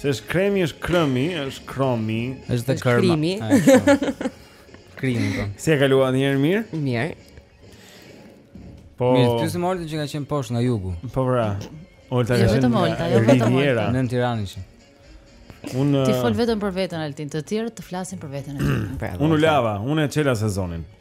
Se është kremi, është krëmi, është kromi. Është dhe kërma. Krimi. Po. Si e kaluat një herë mirë? Mirë. Po. Mirë, ty si Olta që ka qenë poshtë nga jugu. Po bra. Olta jo, ka qenë. Olta, jo vetëm Olta. Në Tiranë ishin. Un Ti fol vetëm për veten Altin, të tjerët të flasin për veten e tyre. U lava, unë e çela sezonin.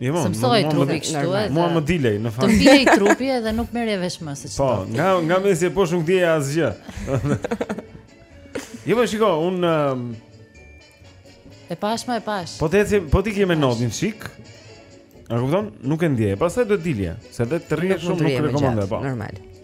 Jo, u mësua trupi kështu edhe. Mua më dilej në fakt. Të dilej trupi edhe nuk merrje vesh më se çfarë. Po, nga nga mesi e poshtë nuk ndieje asgjë. Jo, po shiko, un um, E pash më e pash. Po ti po ti ke me notin shik. A kupton? Nuk e ndieje. Pastaj duhet të dilje, se dhe të rrihet shumë nuk rekomandoj, po. Normal.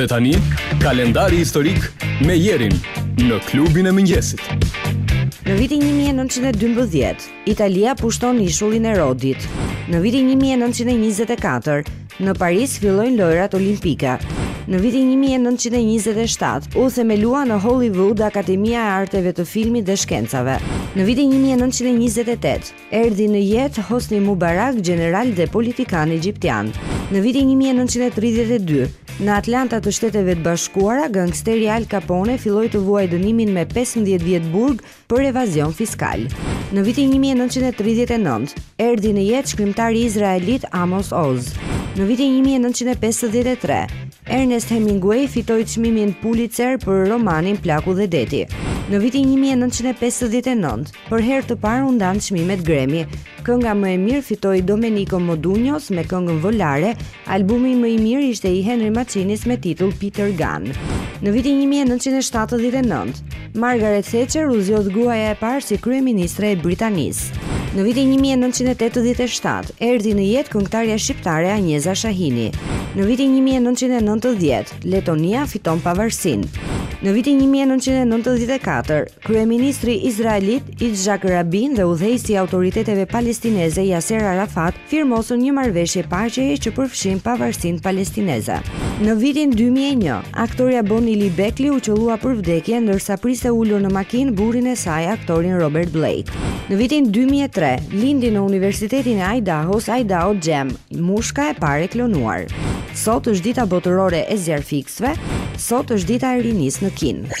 Dhe tani, kalendari historik me Jerin në klubin e mëngjesit. Në vitin 1912, Italia pushton ishullin e Rodit. Në vitin 1924, në Paris fillojnë lojërat olimpike. Në vitin 1927, u themelua në Hollywood Akademia e Arteve të Filmit dhe Shkencave. Në vitin 1928, Erdhi në jetë Hosni Mubarak, gjeneral dhe politikan egjiptian. Në vitin 1932, në Atlanta të Shteteve të Bashkuara, gangsteri Al Capone filloi të vuajë dënimin me 15 vjet burg për evazion fiskal. Në vitin 1939, erdhi në jetë shkrimtari izraelit Amos Oz. Në vitin 1953, Ernest Hemingway fitoi çmimin Pulitzer për romanin Plaku dhe deti. Në vitin 1959, Për herë të parë u ndanë çmimet Grammy. Kënga më e mirë fitoi Domenico Modugnos me këngën Volare, albumi më i mirë ishte i Henry Mancinis me titull Peter Gunn. Në vitin 1979, Margaret Thatcher u zgjodh gruaja e parë si kryeministre e Britanisë. Në vitin 1987, erdhi në jetë këngëtarja shqiptare Anjeza Shahini. Në vitin 1990, Letonia fiton pavarësinë. Në vitin 1994, Kryeministri izraelit Yitzhak Rabin dhe udhëheqësi i autoriteteve palestineze Yasser Arafat firmosën një marrëveshje paqeje që përfshin pavarësinë palestineze. Në vitin dy mijë e një, aktorja Bonnie Lee Bakley u qëllua për vdekje ndërsa priste ulur në makinë burrin e saj, aktorin Robert Blake. Në vitin dy mijë e tre, lindi në Universitetin e Idahos Idaho Gem, mushka e parë e klonuar. Sot është Dita Botërore e Zjarrfikësve, sot është Dita e Rinisë në Kinë.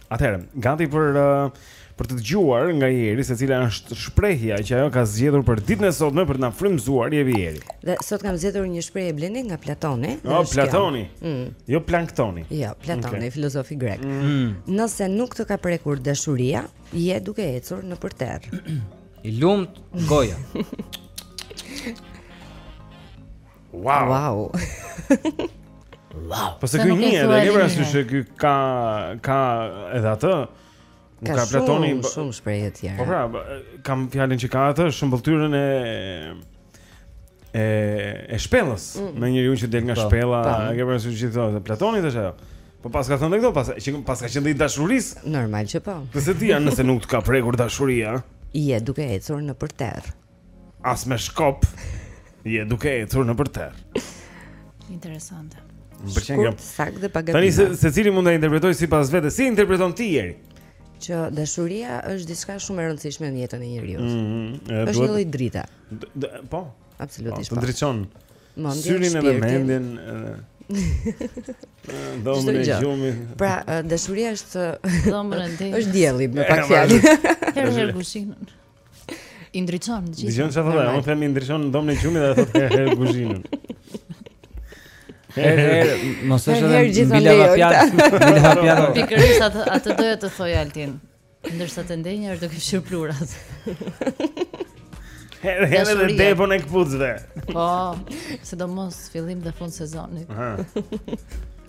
Atëherë, gati për uh, për të dëgjuar nga Jeri se cila është shprehja që ajo ka zgjedhur për ditën e sotme për të na frymëzuar Jeri Jeri. Dhe sot kam zgjedhur një shprehje Blendi nga Platoni. Jo, oh, Platoni. Mm. Jo Planktoni. Jo, Platoni, okay. filozofi grek. Mm. Nëse nuk të ka prekur dashuria, je duke ecur nëpër terr. I lumt goja. Wow. Wow. wow. Po se ky një edhe një rastisht se ky ka ka edhe atë. Nuk ka, ka platoni shumë, shumë shprehje të tjera. Po pra, kam fjalën që ka atë shëmbëlltyrën e e e shpellës, mm -mm. me njeriu që del nga po, shpella, po. e ke parasysh gjithë ato, platoni tash ajo. Po paska thënë këto, pas që paska qenë i dashurisë. Normal që po. Nëse ti janë nëse nuk të ka prekur dashuria. Je duke ecur nëpër terr. As me shkop Je duke ecur nëpër terr Interesante Shkurt, saktë dhe pagatina Tani se, secili mund ta interpretojë sipas vetes Si interpreton ti jeri? Që dashuria është diçka shumë e rëndësishme në jetën e njeriut mm -hmm, është duhet... një lloj drite Po Absolutisht po, po. Të ndriçon Syrin edhe mendjen edhe... Dhomën e gjumit. Pra, dashuria është dhomën e diellit. Është dielli me pak fjalë. Herë herë kuzhinën. I ndriçon gjithë. Dëgjon çfarë thotë, unë them i ndriçon dhomën e gjumit dhe thotë herë herë kuzhinën. Herë herë, mos e shohë mbi lavapjatë, mbi lavapjatë. Pikërisht atë atë doja të thoja Altin. Ndërsa të ndej njëherë duke fshir pluhurat. Herë herë dhe depon e këpucëve. Po, sidomos fillim dhe fund sezonit.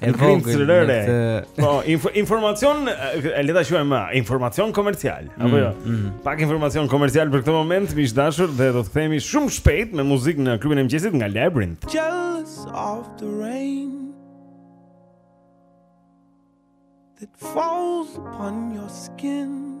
e vogël në këtë. Po, inf informacion, le ta quajmë informacion komercial, mm, apo jo. Mm, mm. Pak informacion komercial për këtë moment, miq të dashur, dhe do të kthehemi shumë shpejt me muzikë në klubin e mëngjesit nga Labyrinth. Jealous of the rain that falls upon your skin.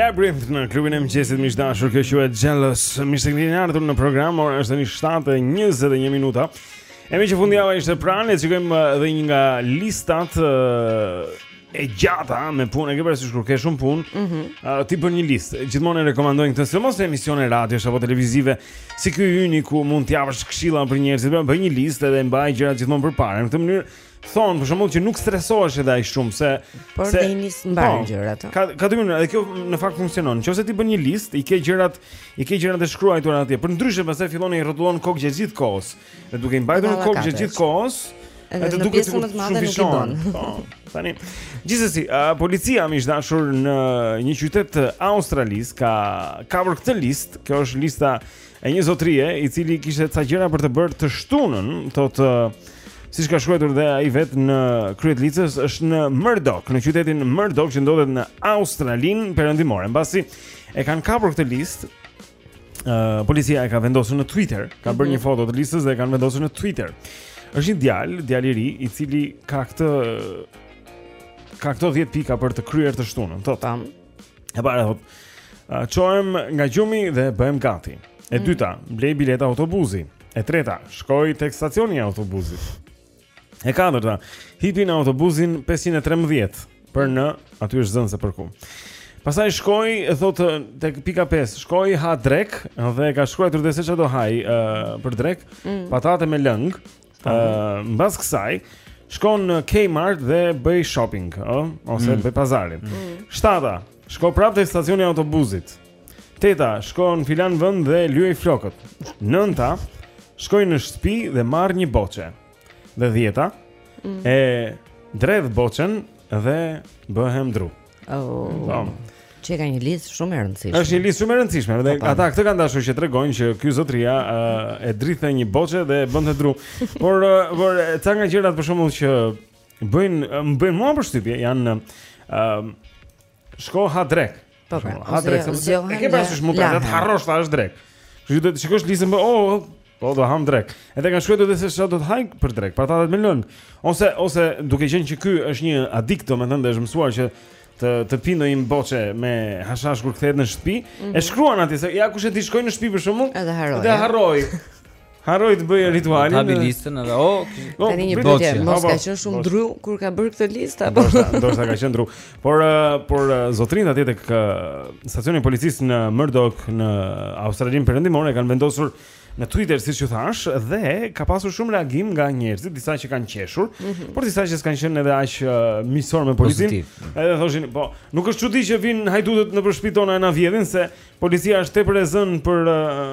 Labyrinth në klubin e mëngjesit miq të dashur, kjo quhet Jealous. Mirë se keni ardhur në program. Ora është tani 7:21 minuta. E meqë fundjava ishte pranë, e shikojmë edhe një nga listat e gjata me punë, e ke parasysh kur ke shumë punë, mm -hmm. uh, ti bën një listë. Gjithmonë e rekomandojnë këtë, sidomos në emisione radio apo televizive, si ky yni ku mund të japësh këshilla për njerëzit, pra bëj një listë dhe mbaj gjërat gjithmonë përpara. Në këtë mënyrë thonë për shembull që nuk stresohesh edhe aq shumë se por se, dhe nis mbarë po, gjërat. Ka ka dy mënyra, edhe kjo në fakt funksionon. Nëse ti bën një listë, i ke gjërat, i ke gjërat e shkruara atje. Përndryshe pastaj fillon i rrotullon kokë gjithë kohës. Dhe duke i mbajtur në kokë gjatë gjithë kohës, edhe të duket sikur të madje nuk i bën. Po. Tani, gjithsesi, uh, policia miq të dashur në një qytet të Australisë ka kapur këtë listë. Kjo është lista e një zotërie i cili kishte ca gjëra për të bërë të shtunën, thotë uh, siç ka shkruar dhe ai vetë në krye të listës është në Murdoch, në qytetin Murdoch që ndodhet në Australinë perëndimore. Mbasi e kanë kapur këtë listë, Uh, policia e ka vendosur në Twitter, ka bërë mhm, një foto të listës dhe e kanë vendosur në Twitter. Është një djalë, djalë i ri, i cili ka këtë ka këto 10 pika për të kryer të shtunën. Thotë. E para thotë, "Çohem nga gjumi dhe bëhem gati." E mm. dyta, blej bileta autobusi. E treta, shkoj tek stacioni i autobusit. E katërta, hipi në autobusin 513 për në, aty e zë në gojë se për ku. Pastaj shkoj, e thotë tek pika 5, shkoj ha drekë dhe ka shkruar dhe se çfarë do hajë uh, për drekë, mm. patate me lëng. Ëh, uh, mbas kësaj shkoj në Kmart dhe bëj shopping, ëh, ose mm. bëj pazarin. Mm. Shtata, shkoj prapë tek stacioni i autobusit. Teta shko në filan vend dhe lyej flokët. Nënta shkoj në shtëpi dhe marr një boçe. Dhe dhjeta mm. e dredh boçen dhe bëhem dru. Oh. Po. Qenka një listë shumë e rëndësishme. Është një listë shumë e rëndësishme dhe po, ata këtë kanë dashur që të tregojnë që ky zotëria e dridhte një boçe dhe bëhej dru. Por por ca nga gjërat për shembull që bëjnë më bëjnë mua përshtypje janë ë Shko ha drekë. Po, po. Ha drekë. E ke parasysh mund të harrosh të hash drekë. Ju do të shikosh listën po, oh, po do ha drekë. Edhe kanë shkruar edhe se çfarë do të hajë për drekë, patate me lëng. Ose ose duke qenë që ky është një adikt, domethënë dhe është mësuar që të të pijë ndonjë boçe me hashash kur kthehet në shtëpi, mhm, e shkruan atje se ja kush e di shkoj në shtëpi për shkakun. Edhe harroj. Edhe harroj. Harroj të bëj ritualin. Hapi listën edhe. Oh, po, tani një pyetje, mos ka qenë shumë dru kur ka bërë këtë listë apo? Ndoshta ka qenë dru. Por uh, por uh, zotërinjtë atje tek uh, stacioni i policisë në Murdoch në Australinë Perëndimore kanë vendosur në Twitter siç ju thashë dhe ka pasur shumë reagime nga njerëzit, disa që kanë qeshur, mhm, por disa që s'kanë qenë edhe aq uh, miqësorë me policinë. Edhe thoshin, po, nuk është çudi që vijnë hajdutët nëpër shtëpitë tona na vjedhin se policia është tepër e zënë për uh,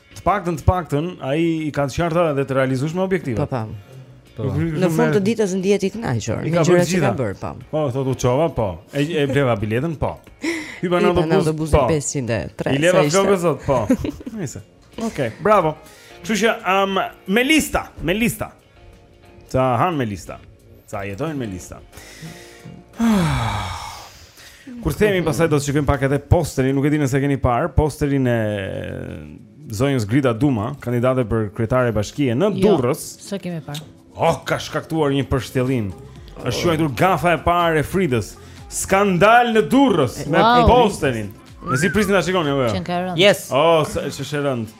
Të paktën të paktën ai i ka të qarta dhe të realizueshme objektivat. Po po. Po. Në fund të ditës ndihet i kënaqur me gjërat që ka bërë, po. Po, thotë u çova, po. E e bleva biletën, po. Hipa në autobus, po. 513. I leva flokët sot, po. Nice. Okej, bravo. Kështu që um, me lista, me lista. Ca han me lista. Ca jetojnë me lista. Kur të kthehemi pastaj do të shikojmë pak edhe posterin, nuk e di nëse e keni parë, posterin e zonjës Grida Duma, kandidate për kryetare bashkie në jo, Durrës. Jo, s'e kemi parë. Oh, ka shkaktuar një pështjellim. Është quajtur gafa e parë e Gridës. Skandal në Durrës me posterin. Mezi prisni ta shikoni apo jo? Yes. Oh, ç'është rëndë.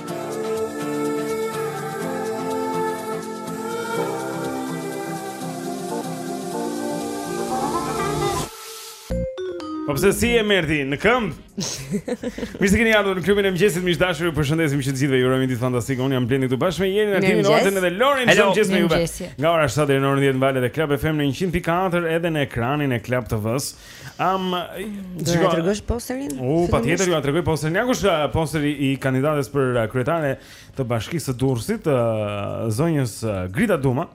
Po pse si e merrti në këmbë? Mirë se keni ardhur në klubin e mëngjesit, miq të dashur, ju përshëndesim që të gjithëve ju urojmë ditë fantastike. Unë jam Blendi këtu bashkë me Jerin, Ardimin, Oldën dhe Lorin, çdo mëngjes me juve. Nga ora 7 deri në orën 10 në valët e Club FM në 100.4 edhe në ekranin e Club TV-s. Am, do të tregosh posterin? U, patjetër ju a tregoj posterin. Ja ku është posteri i kandidates për kryetare të bashkisë së Durrësit, zonjës Grida Duma.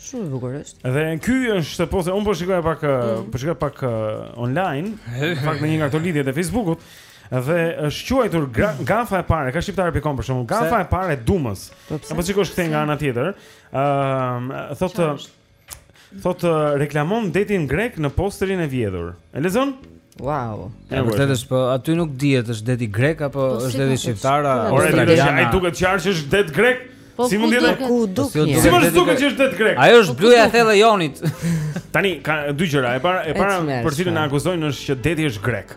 Shumë e bukur është. Dhe ky është posteri, un po shikoj pak, mm. po shikoj pak online, pak në një nga ato lidhjet e Facebookut. Dhe është quajtur gafa e parë, nga shqiptarja pikë com për shembull, gafa e parë e Dumës. Po pse? Po shiko, ktheje nga ana tjetër. Ëm, thotë Thot uh, reklamon detin grek në posterin e vjedhur. E lexon? Wow. Vërtet është po aty nuk dihet është deti grek apo po, është deti shqiptar apo Ora, ai duket qartë që është det grek. Po, si mund të ku duket? Si mund të duket që është det grek? Ajo është bluja e thellë e Jonit. Tani ka dy gjëra. E para, e para për cilën na akuzojnë është që deti është grek.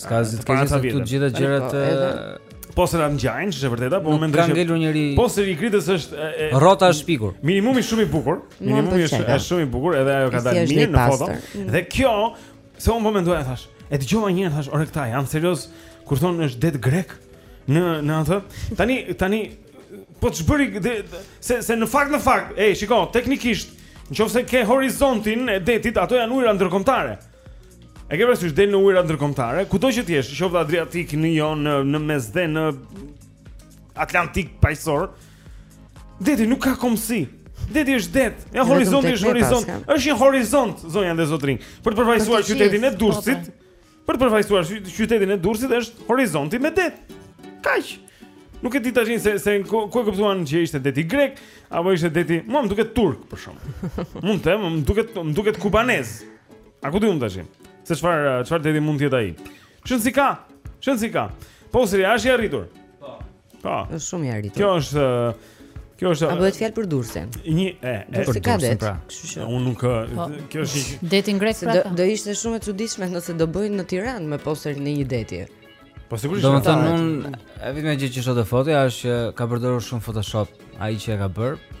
S'ka si të keni se këtu të gjitha gjërat po, eh, Posterat ngjajnë, është e vërteta, po mendoj se ka ngelur njëri. Posteri i Gridës është eh, eh, rrota është shpikur. Minimumi shumë i bukur, minimumi është është shumë i bukur, edhe ajo ka dalë mirë në foto. Mm. Dhe kjo, se unë po mendoj thash, e dëgjova një herë thash, ore këta janë seriozë kur thonë është det grek në në atë. Tani tani po ç'bëri se se në fakt në fakt, ej, shiko, teknikisht, nëse ke horizontin e detit, ato janë ujëra ndërkombëtare. E ke parasysh del në ujëra ndërkombëtare, kudo që të jesh, qoftë Adriatik, në Jon, në në Mesdhe, në Atlantik, Paqësor. Deti nuk ka kombësi. Deti është det. Ja horizonti është horizont. Është një horizont zonja dhe zotërinj. Për të përfaqësuar qytetin e Durrësit, për të përfaqësuar qytetin e Durrësit është horizonti me det. Kaq. Nuk e di tashi se se ku e kuptuan që ishte deti grek apo ishte deti, mua më duket turk për shembull. Mund të them, më duket më duket kubanez. A ku di unë tash? Se çfarë çfarë deti mund të jetë ai? Shën si ka? Shën si ka? Posteri është i arritur? Po. Po. Është shumë i arritur. Kjo është Kjo është A bëhet fjalë për Durrësin? Një e, e për Durrësin pra. Kështu që unë nuk po. kjo është një deti grek pra. Do, do ishte shumë e çuditshme nëse do bënin Tiranën me posterin e një deti. Po sigurisht. Domethënë unë e vetmja gjë që shoh te fotoja është që ka përdorur shumë Photoshop ai që e ka bërë.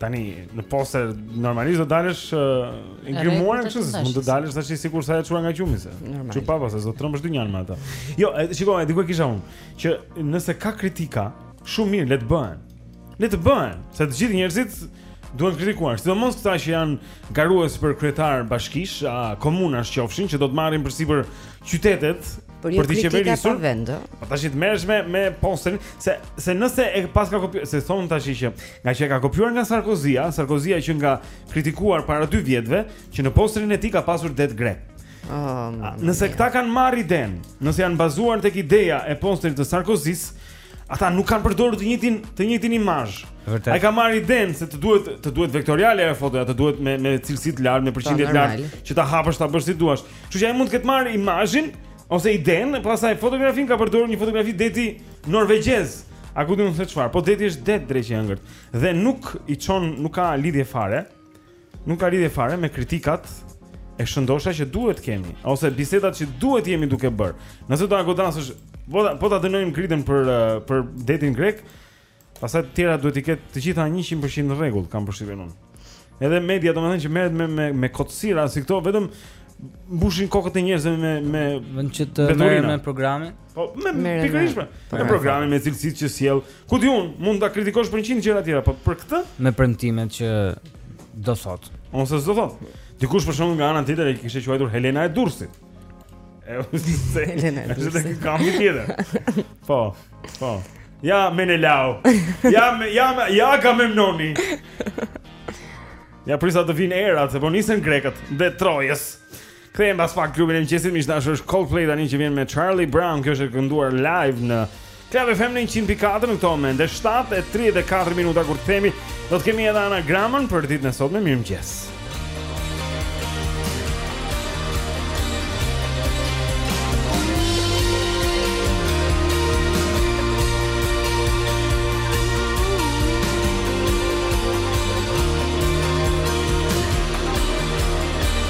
Tani në poster normalisht do dalësh uh, i grimuar kështu, s'mund të dalësh tash sikur sa e çuar nga gjumi se. Çu papa se do trembësh dynjanë me atë. Jo, shiko, e diku e kisha unë që nëse ka kritika, shumë mirë le të bëhen. Le të bëhen, se të gjithë njerëzit duhen kritikuar. Sidomos këta që janë garues për kryetar bashkish, a komunash qofshin që do të marrin përsipër qytetet Për për të qeverisur. Po tash të merresh me me posterin se se nëse e ka kopjuar, se thon tash që nga që e ka kopjuar nga Sarkozia, Sarkozia qenka kritikuar para 2 vjetëve, që në posterin e tij ka pasur det grek. Um, nëse këta kanë marrë idenë, nëse janë bazuar tek ideja e posterit të Sarkozisë, Ata nuk kanë përdorur të njëjtin të njëjtin imazh. Vërtet. Ai ka marrë idenë se të duhet të duhet vektoriale ajo fotoja, të duhet me me cilësi të lartë, me po, përqindje të lartë, që ta hapësh ta bësh si duash. Kështu që ai mund të ketë marrë imazhin ose idenë, pastaj fotografinë ka përdorur një fotografi deti norvegjez. E ku di unë çfarë? Po deti është det dreqi e hëngërt dhe nuk i çon, nuk ka lidhje fare. Nuk ka lidhje fare me kritikat e shëndosha që duhet të kemi ose bisedat që duhet të jemi duke bërë. Nëse do ta godasësh, po ta po ta dënojmë Gridën për për detin grek, pastaj të tjera duhet t'i ketë të gjitha 100% në rregull, kam përshtypjen unë. Edhe media domethënë që merret me me me kotësira si këto, vetëm mbushin kokët e njerëzve me me vetëm që të merren me programin. Po, me pikërisht me po, programin me cilësitë që sjell. Ku di un, mund ta kritikosh për 100 gjëra të tjera, po për këtë? Me premtimet që do thot. Ose s'do thot. Dikush për shaka nga ana tjetër e kishte quajtur Helena e Durrësit. E ose Helena e Durrësit. Është kam një tjetër. Po, po. Ja me ne lau. Ja me ja me ja ka më mnoni. Ja prit sa të vinë erat, se po nisen grekët drejt Trojës. Kthehem pas pak klubin e mëngjesit, miq të dashur, është Coldplay tani që vjen me Charlie Brown, kjo është e kënduar live në Club FM 100.4 në këto momente, është 7:34 minuta kur të kthehemi, do të kemi edhe anagramën për ditën e sotme, mirëmëngjes.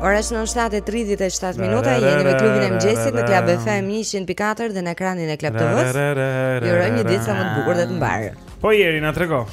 Ora është në 7:37 minuta, jeni me klubin e mëngjesit në Club FM 100.4 dhe në ekranin e Club TV-s. Ju urojmë një ditë sa më të bukur dhe të mbarë. Po Jeri na trego.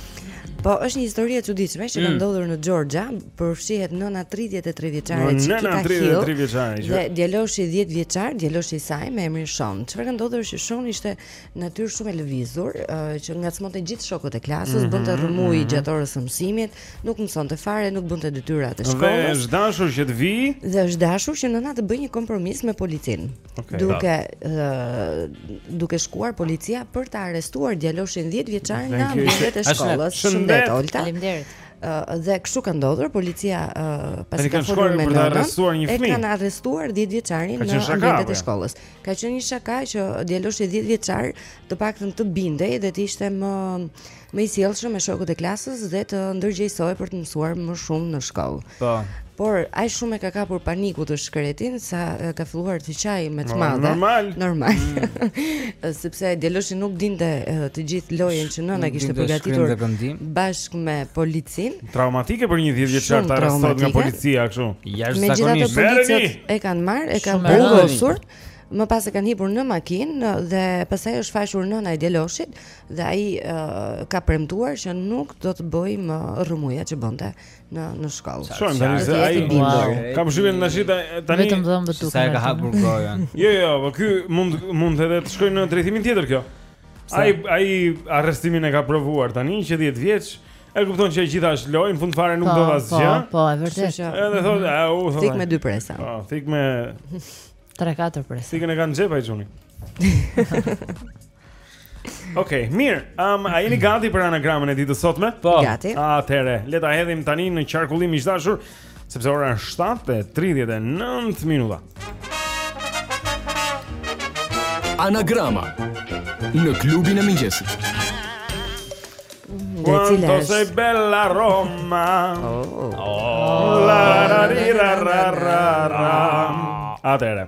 Po është një histori e çuditshme që ka mm. ndodhur në Georgia, përfshihet nëna 33 vjeçare që ka Nëna 33 vjeçare. Dhe djaloshi 10 vjeçar, djaloshi i saj me emrin Shon. Çfarë ka ndodhur që Shon ishte natyrë shumë e lëvizur, që ngacmonte gjithë shokët e klasës, mm -hmm, bënte rrëmujë mm -hmm. gjatë orës së mësimit, nuk mësonte fare, nuk bënte detyrat e shkollës. Dhe është dashur që të vijë. Dhe është dashur që nëna të bëjë një kompromis me policin. Okay, duke uh, duke shkuar policia për të arrestuar djaloshin 10 vjeçar në ambientet e shkollës. Shëndet, Olta. Faleminderit. Uh, dhe kështu ka ndodhur policia uh, pasi ka folur me nënën e kanë arrestuar 10 vjeçarin në ambientet e shkollës. Ka qenë një shaka që djaloshi 10 vjeçar të paktën të bindej dhe të ishte më më i sjellshëm me shokët e klasës dhe të ndërgjegjësohej për të mësuar më shumë në shkollë. Po. Por ai shumë e ka kapur paniku të shkretin sa ka filluar të qajë me të madhe. Normal. Normal. Mm. Sepse ai djaloshi nuk dinte të gjithë lojën që nëna kishte përgatitur bashkë me policin. Traumatike për një 10 vjeçar të arrestohet nga policia kështu. Jashtëzakonisht. Megjithatë e kanë marrë, e kanë vendosur. Më pas e kanë hipur në makinë dhe pastaj është shfaqur nëna e djaloshit dhe ai uh, ka premtuar që nuk do të bëj më rrëmujat që bënte në në shkollë. Çfarë do të thotë ai bindor? Kam përshtypjen tash ta, tani vetëm dhëmbët duken. Sa e ka hapur gojën. jo, jo, po ky mund mund edhe të shkojë në drejtimin tjetër kjo. Ai ai arrestimin e ka provuar tani që 10 vjeç. E kupton që e gjitha është lojë, në fund fare nuk po, do asgjë. Po, po, po, e vërtetë që. Edhe thotë, mhm. au, thotë. Thikë me dy presa. Po, thikë me 3-4 presa. Thikën e ka në xhep ai çuni. Okej, okay, mirë. Ëm um, a jeni gati për anagramën e ditës së sotme? Po. Gati. Atëherë, le ta hedhim tani në qarkullim miq të dashur, sepse ora është 7:39 minuta. Anagrama në klubin e mëngjesit. Dhe cila është? Quanto sei bella Roma Oh, oh. La, ra, ri, ra, ra, ra, ra. Atëherë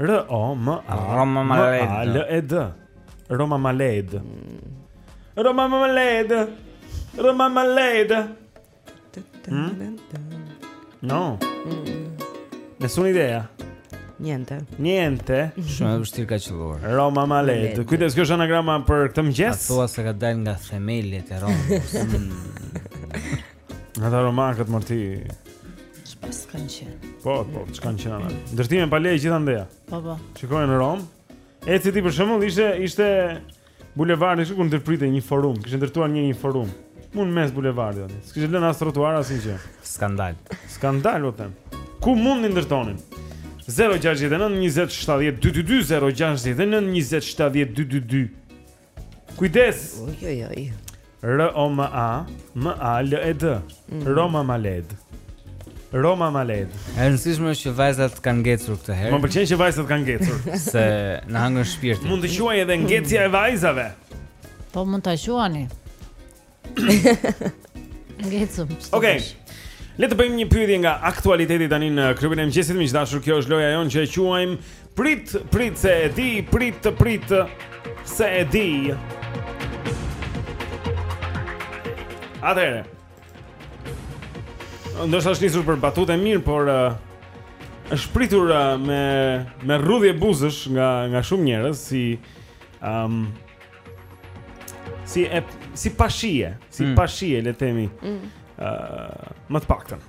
R O M A Roma Maled. E D. Roma Maled. Roma Maled. Roma Maled. Hmm? No. Nessuna idea. Niente. Niente. Shumë e vështirë ka qëlluar. Roma Maled. Kujdes kjo është anagrama për këtë mëngjes. A thua se ka dalë nga themelet e Romës? Nga ata romakët more ti Çfarë kanë qenë Po, po, çka kanë qenë Ndërtime pa leje gjithandeja Po, po Shikoje në Romë Ec ti për shembull, ishte, ishte bulevardi, ishte ku ndërpritej një forum Kishte ndërtuar një një forum Mu në mes bulevardit, jo S'kishte lënë as trotuar, asgjë Skandal Skandal, po them Ku mund të ndërtonin? 069 20 70 222 069 20 70 222 Kujdes. Ojojoj. R O M A M A L E D. Mhm. Roma Maled. Roma Maled. E rëndësishme është që vajzat kanë ngecur këtë herë. Më pëlqen që vajzat kanë ngecur. Se na hëngrën shpirtin. Mund ta quaj edhe ngecja e vajzave. Po mund ta quani. Ngecëm. Okej. Le të bëjmë një pyetje nga aktualiteti tani në klubin e mëngjesit, miq të dashur. Kjo është loja jonë që e quajmë Prit, prit se e di, prit, prit se e di. Atëherë. Ndoshta është nisur për batutë e mirë, por uh, është pritur uh, me, me rrudhje buzësh nga, nga shumë njerëz, si um, Si e si pashie, si mm. pashie le të themi. Ëh, mm. uh, më të paktën.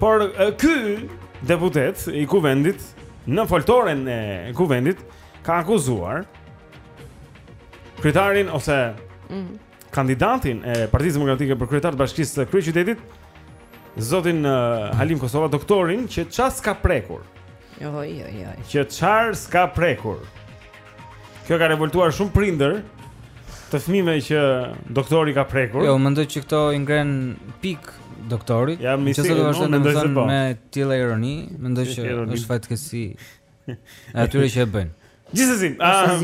Por uh, ky deputet i kuvendit në foltoren e kuvendit ka akuzuar kryetarin ose mm. kandidatin e Partisë Demokratike për kryetar të bashkisë së kryeqytetit zotin uh, Halim Kosova doktorin që çar s'ka prekur. Jo, jo, jo. Që çar s'ka prekur. Kjo ka revoltuar shumë prindër të fëmijëve që doktori ka prekur. Jo, mendoj që këto i ngren pikë doktorit. Ja, domethënë dhe unë mendoj se po. Me të tillë ironi, mendoj që është fatkeqësi atyre që e bëjnë. Gjithsesi, ah,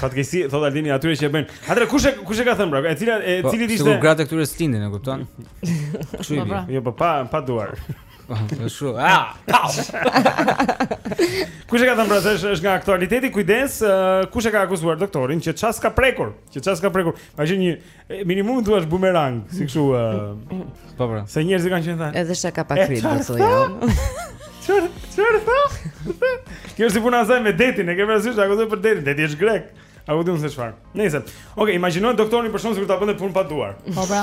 fatkeqësi thotë Aldini atyre që e bëjnë. Atëre kush e kush e ka thënë pra? E cila e po, cili ishte? Po, gratë këtyre s'lindin, e kupton? Kështu i bie. Jo, po pa pa duar. Ashtu. Ah, kush e ka thënë pra se është nga aktualiteti? Kujdes, kush e ka akuzuar doktorin që çar s'ka prekur? Që çar s'ka prekur? Ka qenë një minimum thua është bumerang, si kështu ë. Po po. Se njerëzit kanë qenë thënë. Edhe sa ka pakrit do të thonë. Çfarë? Çfarë tha? Kjo është puna asaj me detin, e ke parasysh akuzoj për detin, deti është grek. A u diun se çfarë? Nëse. Okej, imagjino doktorin për shkak se kur ta bënte punë pa duar. Po pra.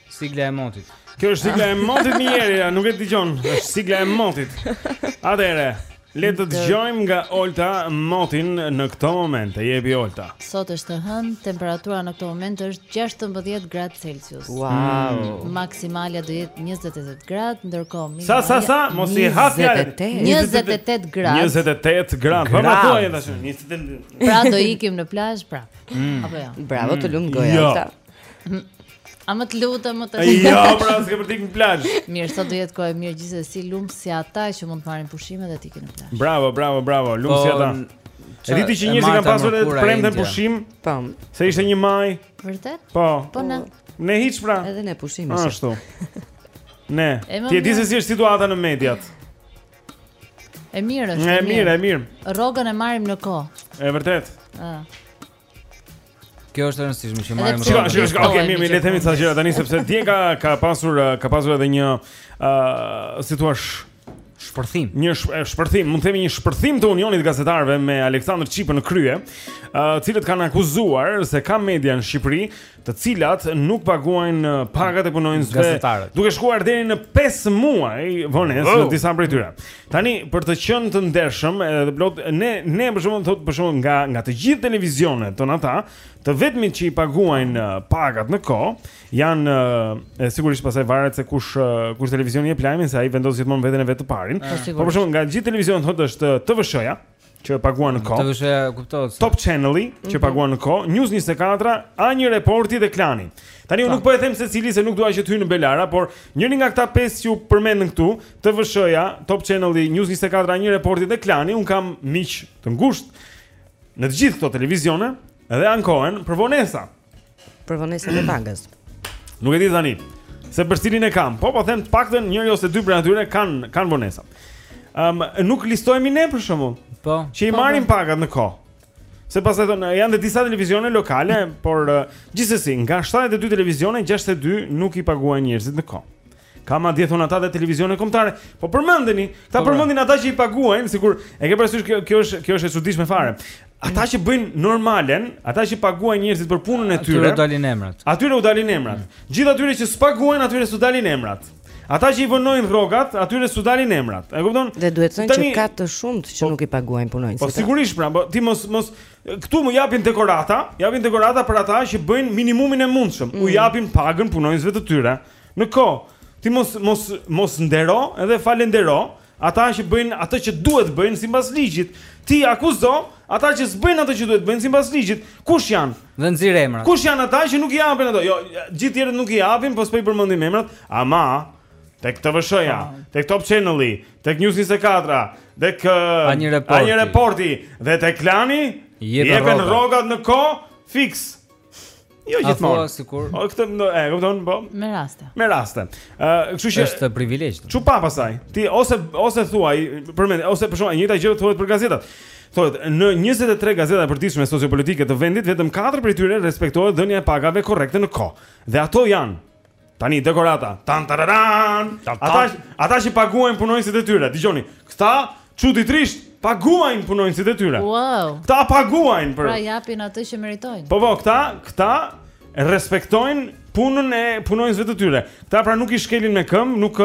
Sigla e motit. Kjo është sigla e motit mo njeri, ja, nuk e dëgjon. Është sigla e motit. Atëre, le të dëgjojmë nga Olta motin në këtë moment. E jepi Olta. Sot është e hënë, temperatura në këtë moment është 16 gradë Celsius. Wow. Mm. Maksimale do jetë 28 gradë, ndërkohë minimalja. Sa sa sa, mos i ha fjalët. 28 gradë. 28 gradë. Po ma thuaj tash, 28. Pra do ikim në plazh prap. Mm. Apo jo. Bravo, të mm. lumt goja Olta. Jo. Aman të lutem aman të lutem. Jo, pra, s'ke për t'ikë në plazh. Mirë, sot do jetë kohë e mirë gjithsesi lum si ata që mund të marrin pushime dhe t'ikin në plazh. Bravo, bravo, bravo, lum si po, ata. E di ti që njerëzit kanë pasur edhe të premten pushim? Tam. Po. Se ishte një maj. Vërtet? Po. Po ne. Ne hiç pra. Edhe ne pushim. Ashtu. Ne. Ti e di se si është situata në mediat. E mirë është. E mirë, e mirë. Rrogën e marrim në kohë. E vërtet. Ëh. Kjo është e rëndësishme që marrim rrogën. Shiko, shiko, okay, mirë, le të themi ca gjëra tani sepse dje ka ka pasur uh, ka pasur edhe një ë uh, si thua shpërthim. Një shpërthim, mund të themi një shpërthim të Unionit të Gazetarëve me Aleksandër Çipën në krye, ë uh, të cilët kanë akuzuar se ka media në Shqipëri të cilat nuk paguajnë uh, pagat e punonjësve duke shkuar deri në 5 muaj vonesë oh. në disa prej tyre. Tani për të qenë të ndershëm edhe plot ne ne për shembull thotë për shembull nga nga të gjithë televizionet thonë ata, të vetmit që i paguajnë uh, pagat në kohë janë uh, e sigurisht pastaj varet se kush kush televizioni jep lajmin se ai vendos gjithmonë veten e vet të parin. Po për shembull nga gjithë televizionet thotë është TVSH-ja. që paguan në kohë. TVSH-ja kuptohet. Top Channel-i mm -hmm. që mhm. paguan në kohë, News 24, A1 Reporti dhe Klani. Tani unë po. nuk po e them se cili se nuk dua që të hyj në belara, por njëri nga këta pesë që u përmendën këtu, TVSH-ja, Top Channel-i, News 24, A1 Reporti dhe Klani, unë kam miq të ngushtë në të gjithë këto televizione dhe ankohen për vonesa. Për vonesat e pagës. Nuk e di tani. Se për cilin e kam. Po po them të paktën njëri ose dy prej atyre kanë kanë vonesa. Ëm um, nuk listohemi ne për shembull. Po. Që i po, marrim po. pagat në kohë. Se pastaj thonë janë dhe disa televizione lokale, por uh, gjithsesi nga 72 televizione 62 nuk i paguajnë njerëzit në kohë. Ka madje thonë ata dhe televizione kombëtare Po përmendini Ta po, përmendin ata që i paguajnë Sikur e ke parasysh kjo, kjo, është, kjo është e çuditshme fare Ata që bëjnë normalen Ata që paguajnë njerëzit për punën e tyre Atyre u dalin emrat Atyre u dalin emrat mm. Gjithë atyre që s'paguajnë Atyre s'u dalin emrat Ata që i vonojnë rrogat, atyre s'u dalin emrat. E kupton? Dhe duhet thënë që ka të shumtë që po, nuk i paguajnë punonjësit. Po pra. sigurisht, pra, po ti mos mos këtu më japin dekorata, japin dekorata për ata që bëjnë minimumin e mundshëm. Mm. U japin pagën punonjësve të tyre. Në kohë. Ti mos mos mos ndero, edhe falendero ata që bëjnë atë që duhet bëjnë sipas ligjit. Ti akuzo ata që s'bëjnë atë që duhet bëjnë sipas ligjit. Kush janë? Dhe nxirr emrat. Kush janë ata që nuk i japin ato? Jo, gjithë tjerët nuk i japin, po s'po i përmendim emrat. Ama tek TVSH-ja, ah. tek Top Channel-i, tek News 24-a, tek uh, A1 Reporti, A1 Reporti dhe tek Klani, jepen rrogat në kohë fiks. Jo gjithmonë. Sikur. O këtë më e kupton, po. Me raste. Me raste. Ë, uh, kështu që është privilegj. Ç'u pa pastaj. Ti ose ose thuaj, përmend, ose për shkak e njëjta gjë thuhet për gazetat. Thotë, në 23 gazetat e përditshme sociopolitike të vendit, vetëm 4 prej tyre respektohet dhënia e pagave korrekte në kohë. Dhe ato janë Tani dekorata. Tan tararan. Ata ata që paguajnë punonjësit e tyre. Dgjoni, këta çuditërisht paguajnë punonjësit e tyre. Wow. Këta paguajnë për. Pra japin atë që meritojnë. Po po, këta, këta respektojnë punën e punonjësve të tyre. Këta pra nuk i shkelin me këmbë, nuk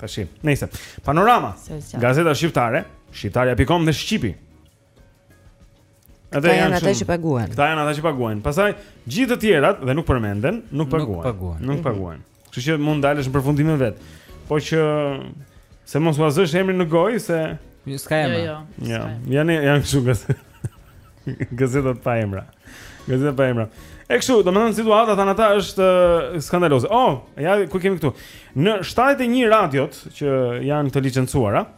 tash. Nëse Panorama. Gazeta Shqiptare, Shqiptarja.com dhe Shqipi. Këta janë ata që paguajnë. Këta janë ata që paguajnë. Pastaj gjithë të tjerat dhe nuk përmenden, nuk paguajnë. Nuk paguajnë. Nuk paguajnë. Kështu që mund dalësh në përfundime vetë. Po që se mos ua zësh emrin në gojë se ju s'ka emra. Jo, jo. Ja, janë janë kështu që gazeta pa emra. Gazeta pa emra. E kështu, domethënë situata thonë ata është uh, skandaloze. Oh, ja ku kemi këtu. Në 71 radiot që janë të licencuara, ëh,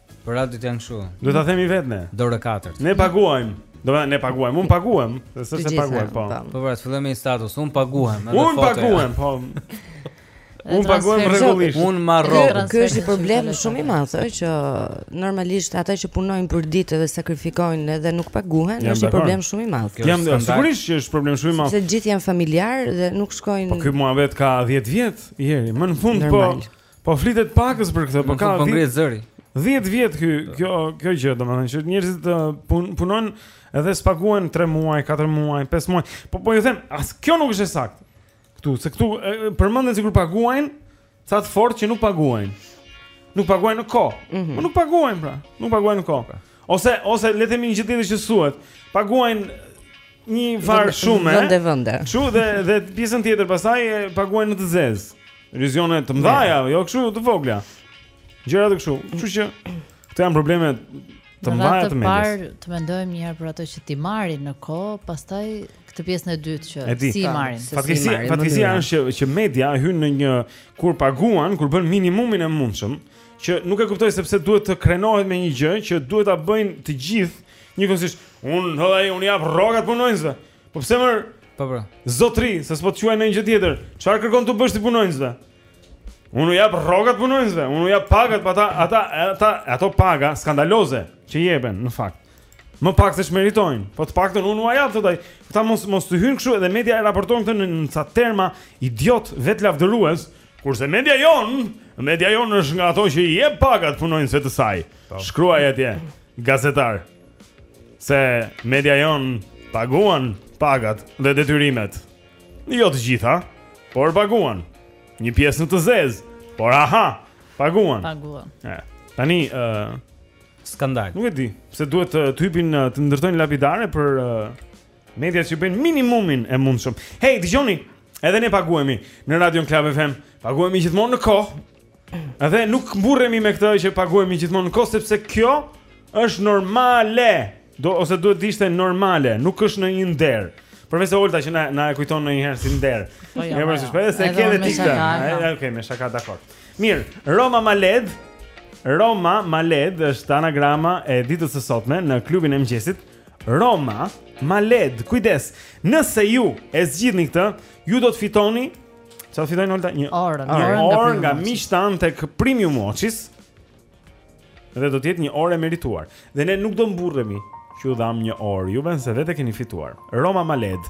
Për rrogat janë kështu. Duhet ta themi vetë ne. Dorë katërt. Ne paguajmë. Do të ne paguajmë, ne paguajmë, se se paguajmë, po. Po, po pra, fillojmë me status, ne paguajmë, edhe foto. Ne paguajmë, po. Un paguhem rregullisht. Un marr rrogën. Ky është një problem shumë i madh, ëh, që normalisht ata që punojnë për ditë dhe sakrifikojnë edhe nuk paguhen, është një problem shumë i madh. Po sigurisht që është problem shumë i madh. Se të gjithë janë familjarë dhe nuk shkojnë. Po ky muhabet ka 10 vjet, ieri, më në fund po. Normal. Po flitet paksa për këtë, po ka po ngrihet zëri. 10 vjet ky kjo kjo gjë domethënë që njerëzit pun, punojnë edhe s'paguhen 3 muaj, 4 muaj, 5 muaj. Po po ju them, as kjo nuk është e saktë. Ktu, se këtu përmenden sikur paguajn ca të fortë që nuk paguajn. Nuk paguajn në kohë. Mm -hmm. Po nuk paguajn pra, nuk paguajn në kohë. Pra. Ose ose le të themi një gjë tjetër që thuhet, paguajnë një farë shumë vende vende. Kështu dhe dhe pjesën tjetër pastaj paguajnë në të zezë. Televizione të mëdha, jo kështu të vogla. Gjëra kështu. Kështu që këto janë probleme të mëdha të mendjes. Po të mendojmë një herë për ato që t'i marrin në kohë, pastaj këtë pjesën e dytë që si i marrin. Fatkeqësia, fatkeqësia është që që media hyn në një kur paguan, kur bën minimumin e mundshëm, Që nuk e kuptoj sepse duhet të krenohet me një gjë që duhet ta bëjnë të gjithë njëkohësisht. Unë thotë ai, unë jap rrogat punonjësve. Po pse më Po po. Zotri, se s'po të quaj ndonjë gjë tjetër. Çfarë kërkon të bësh ti punonjësve? Unë jap rrogat punonjësve, unë jap pagat, ata, ata, ata, ato paga skandaloze që jepen në fakt. Më pak se ç'meritojnë, po të paktën unë ua jap thotë ai. Ata mos mos të hyjnë kështu edhe media e raporton këtë në ca terma idiotë vetëlavdërues, Kurse media jonë, media jonë është nga ato që i jep pagat punonjësve të saj. Po. Shkruan atje gazetar se media jonë paguan pagat dhe detyrimet. Jo të gjitha, por paguan. Një pjesë në të zezë, por aha, paguan. Paguan. Ja. Tani ë uh, skandal. Nuk e di, pse duhet të hypin të ndërtojnë lapidare për uh, Media që bëjnë minimumin e mundshëm. Hej, dëgjoni, edhe ne paguhemi në Radio Club FM. Paguhemi gjithmonë në kohë. Edhe nuk mburremi me këtë që paguhemi gjithmonë në kohë sepse kjo është normale. Do ose duhet të ishte normale, nuk është ndonjë nder. Përveçse Olta që na na e kujton ndonjëherë si nder. Po jo, jo. po edhe se ke vetë këtë. Okej, okay, me shaka dakord. Mirë, Roma Maled. Roma Maled është anagrama e ditës së sotme në klubin e mëngjesit. Roma Maled, kujdes. Nëse ju e zgjidhni këtë, ju do të fitoni Ça do të fitojnë Olta? Një orë, një orë nga miqtë tanë tek Premium Watches. Dhe do të jetë një orë e merituar. Dhe ne nuk do mburremi që ju dham një orë juve se vetë e keni fituar. Roma Maled,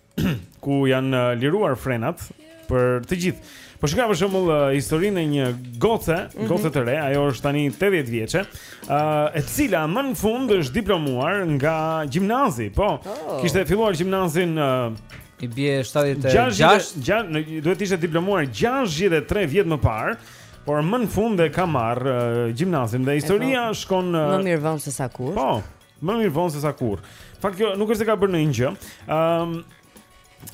ku janë liruar frenat për të gjithë. Po shikoj për shembull uh, historinë e një goce, mm -hmm. goce të re, ajo është tani 80 vjeçe, ë uh, e cila më në fund është diplomuar nga gjimnazi. Po, oh. kishte filluar gjimnazin uh, i bie 76, duhet të ishte diplomuar 63 vjet më parë. Por më në fund e ka marrë uh, gjimnazin dhe historia po, shkon uh, më mirë vonë se sa kurrë. Po, Më mirë vonë se sa kurrë. Në fakt kjo nuk është se ka bërë ndonjë gjë. Ëm um,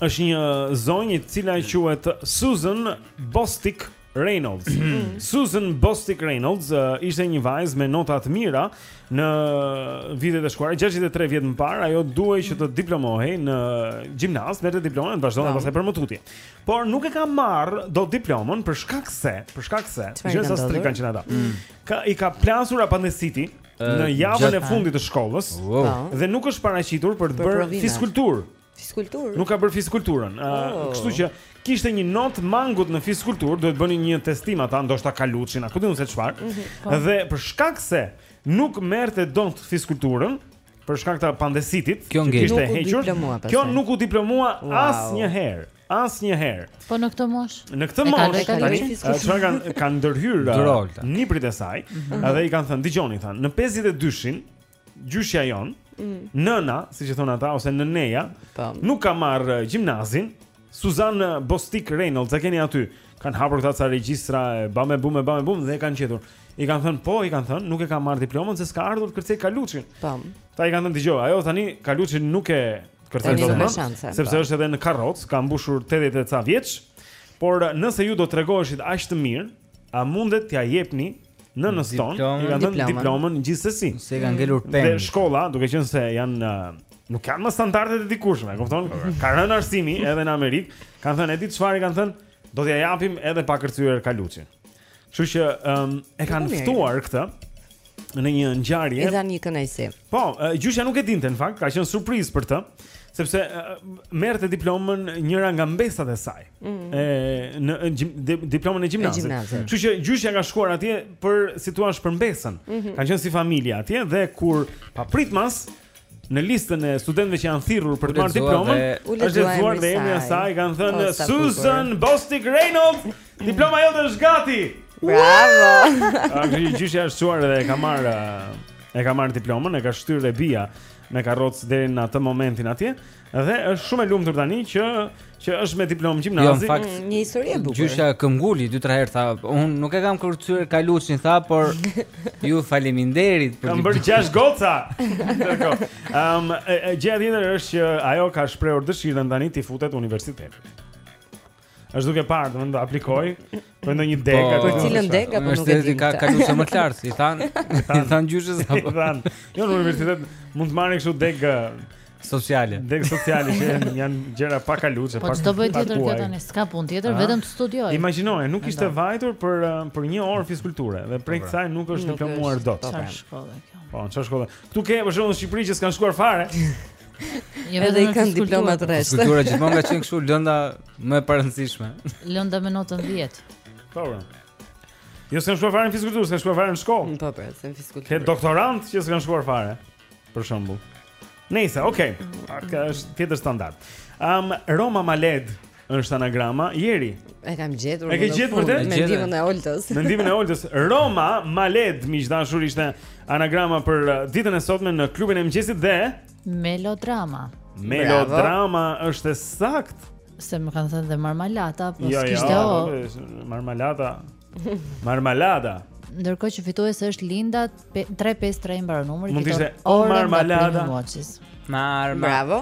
është një zonjë e cila quhet Susan Bostic Reynolds. Mm. Susan Bostic Reynolds uh, ishte një vajzë me nota të mira në vitet e shkuara, 63 vjet më parë, ajo duhej që të diplomohej në gjimnaz, merrte diplomën, vazhdonte pastaj për më tutje. Por nuk e ka marrë dot diplomën për shkak se, për shkak se, shih sa strikt kanë qenë ata. Mm. Ka i ka plasur apandesiti, në javën e fundit të shkollës po. dhe nuk është paraqitur për të bërë fiskulturë. Fiskulturë. Nuk ka bërë fiskulturën. Oh. Kështu që kishte një notë mangut në fiskulturë, duhet të bënin një testim ata, ndoshta kaluçin, apo ku di unë se çfarë. Mm -hmm. Po. Dhe për shkak se nuk merrte dot fiskulturën, për shkak të apandesitit, kjo që kishte hequr, kjo nuk u diplomua wow. asnjëherë. Asnjëherë. Po në këtë moshë. Në këtë moshë. Çfarë kanë kanë ndërhyrë uh, nipërit e saj, mhm. edhe i kanë thënë, dëgjoni thanë, në 52-shin gjyshja jonë, mm. nëna, siç e thonë ata ose nëneja, po. nuk ka marrë uh, gjimnazin. Suzan uh, Bostik Reynolds, e keni aty? Kanë hapur këta ca regjistra, bam e bum e bam e bum dhe e kanë gjetur. I kanë thënë po, i kanë thënë, nuk e ka marrë diplomën se s'ka ardhur të kërcejë kaluçin. Tam. Po. Këta i kanë thënë dëgjo, ajo tani kaluçin nuk e kërcen dot thanë, sepse po. është edhe në karrocë, ka mbushur 80 e ca vjeç. Por nëse ju do të tregoheshit aq të mirë, a mundet t'ia jepni në në ston, i kanë dhënë diplomën gjithsesi. Se i ka ngelur peng. Dhe shkolla, duke qenë se janë nuk kanë më standardet e dikurshme, kupton? Ka rënë arsimi edhe në Amerikë, kanë thënë e di çfarë kanë thënë, do t'ia japim edhe pa kërcyer kaluçin. Kështu që um, e kanë po ftuar këtë në një ngjarje. I dhanë një kënaqësi. Po, gjyshja nuk e dinte në fakt, ka qenë surprizë për të, sepse merrte diplomën njëra nga mbesat e saj. Mm. E në di, diplomën e gjimnazit. Kështu që gjyshja ka shkuar atje për si të thuash për mbesën. Mm -hmm. Kanë qenë si familje atje dhe kur papritmas në listën e studentëve që janë thirrur për të marrë diplomën, është lexuar dhe emri i saj, kanë thënë oh, Susan Bostic Reynolds, diploma jote është gati. Bravo. Gjyshja është çuar dhe e ka marrë e ka marrë diplomën, e ka shtyrë e bija me karrocë deri në atë momentin atje Dhe është shumë e lumtur tani që është me diplomë jo, gjimnazi. Jo, në fakt, një histori e bukur. Gjyshja këmbënguli dy tre herë tha, unë nuk e kam kërcyer kaluçin tha, por ju faleminderit për. Kam bërë gjashtë goca. Ndërkohë, ëm gjëja tjetër është që ajo ka shprehur dëshirën tani t'i futet universitetit. Është duke parë, do të aplikoj për ndonjë deg po, apo cilën deg apo nuk e di. Ka kaluç më të lartë, i than, i than gjyshes apo. Than. Jo në universitet mund të marrë kështu deg sociale. Deg sociale që janë janë gjëra pa kaluç, po pa. Po ç'do bëj tjetër kjo tani, s'ka punë tjetër, ah. vetëm të studioj. Imagjinoje, nuk ishte vajtur për eh, për një orë fizikulture dhe prej po, kësaj nuk është diplomuar dot. Çfarë shkolle kjo? Po, çfarë shkolle? Ktu ke për shembull në Shqipëri që s'kan shkuar fare. Jo edhe i kanë diplomat rresht. Kultura gjithmonë ka qenë kështu lënda më e parëndësishme. Lënda me notën 10. Po. po. Jo s'kan shkuar fare në fizikulturë, s'kan shkuar fare në shkollë. Po, po, në fizikulturë. Ke doktorant që s'kan shkuar fare. Për shembull. Nëse, okay. Ka është tjetër standard. Um Roma Maled. Është anagrama Jeri. E kam gjetur. E ke gjetur vërtet? Me ndihmën e Oltës. Me ndihmën e Oltës. Roma Maled, miq dashur, ishte anagrama për uh, ditën e sotme në klubin e mëngjesit dhe melodrama. Melodrama Bravo. është e saktë. Se më kanë thënë dhe marmalata, po jo, s'kishte jo, o. Jo, marmalata. Marmalada. Ndërkohë që fituesja është Linda 353 mbaron numri. Mund të ishte o marmalada. Marmalada. Bravo.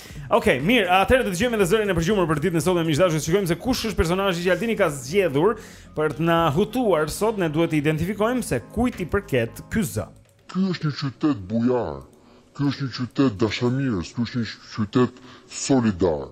Okej, okay, mirë, atëherë do të dëgjojmë edhe zërin e përgjuar për ditën e sotme miq dashur, shikojmë se kush është personazhi që Altini ka zgjedhur për të na hutuar sot, ne duhet të identifikojmë se kujt i përket ky zë. Ky është një qytet bujar. Ky është një qytet dashamirës, ky është një qytet solidar.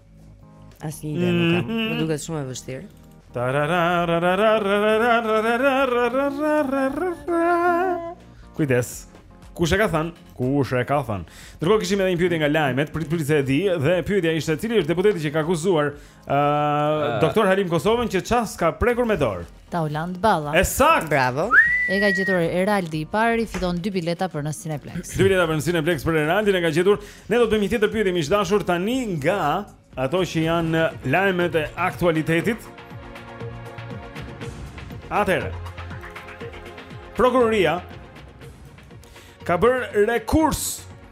Asnjë ide nuk kam. Më duket shumë e vështirë. Kujdes. Kush e ka thën? Kush e ka thën? Ndërkohë kishim edhe një pyetje nga lajmet, prit prit se e di dhe pyetja ishte cili është deputeti që ka akuzuar ë uh, uh, doktor Halim Kosovën që ça s'ka prekur me dorë. Taulant Balla. Është e saktë. Bravo. E ka gjetur Eraldi i pari, fiton dy bileta për në Cineplex. Dy bileta për në Cineplex për Eraldin e ka gjetur. Ne do të bëjmë një tjetër pyetje miq dashur tani nga ato që janë lajmet e aktualitetit. Atëherë. Prokuroria ka bërë rekurs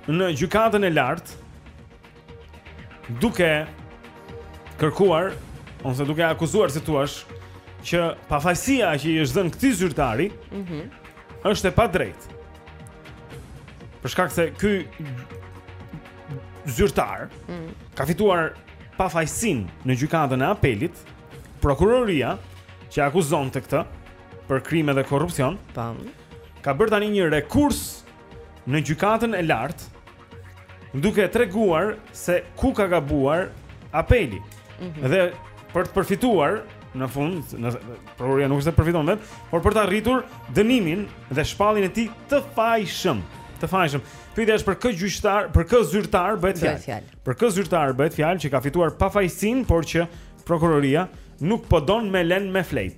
në gjykatën e lartë duke kërkuar ose duke akuzuar si të thuash që pafajësia që i është dhënë këtij zyrtari mm -hmm. është e padrejtë. Për shkak se ky zyrtar mm -hmm. ka fituar pafajësinë në gjykatën e apelit, prokuroria që akuzonte këtë për krime dhe korrupsion, ka bërë tani një rekurs në gjykatën e lartë duke treguar se ku ka gabuar apeli. Mm -hmm. Dhe për të përfituar në fund, në prokuroria nuk është se përfiton vetë, por për të arritur dënimin dhe shpalljen e tij të fajshëm, të fajshëm. Pyetja është për kë gjyqtar, për kë zyrtar bëhet fjalë. Për kë zyrtar bëhet fjalë që ka fituar pafajësinë, por që prokuroria nuk po don me len me flejt.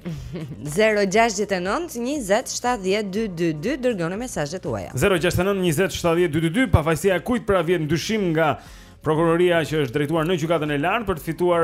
0-6-9-20-7-12-2 Dërgoni mesazhet tuaja 0-6-9-20-7-12-2 Pafajësia e kujt pra vihet në dyshim nga prokuroria që është drejtuar në gjykatën e lartë për të fituar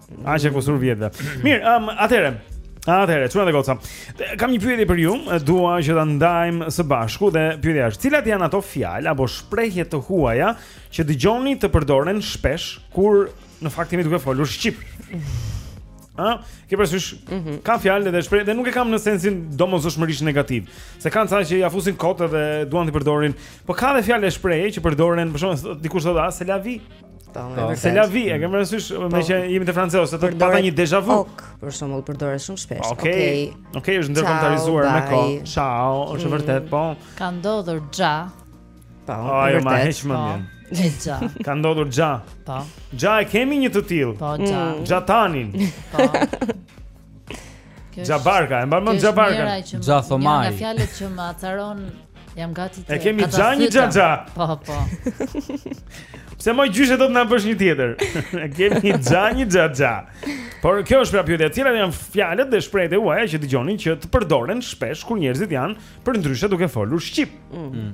A që kusur vjetëve Mirë, um, atëherë Atëherë, çuna dhe goca Kam një pyetje për ju Dua që të ndajmë së bashku Dhe pyetja është Cilat janë ato fjalë Apo shprehje të huaja Që dëgjoni të përdoren shpesh Kur në fakt jemi duke folur shqip A, ke parasysh mm -hmm. Ka fjalë dhe shprehje Dhe nuk e kam në sensin domosdoshmërisht negativ Se ka ca që ia fusin kot edhe duan t'i përdorin Po ka dhe fjalë e shprehje që përdoren Për shembull, dikush thotë C'est la vie Se la vi, e kemë rësysh po. meqë jemi te francezët ose pata një deja vu Ok, për shembull përdoret shumë shpesh Ok, ok, është ndërkombëtarizuar me kohë Ciao, është mm. vërtet, po Ka ndodhur xha Po, e vërtet Ajo ma heq më një po, xha Ka ndodhur xha Po Xha e kemi një të tillë Po, xha mm. Xha Tanin Po Xha Barka, e mban mend xha Barka. Xha Thomai. Nga fjalët që më acaron, jam gati të. E kemi xha një xhaxha. Po, po. Pse moj gjyshe do të na bësh një tjetër? E kemi xha një xhaxha. Por kjo është pra pyetja, cilat janë fjalët dhe shprehjet e huaja që dëgjoni që të përdoren shpesh kur njerëzit janë përndryshe duke folur shqip. Mm. mm.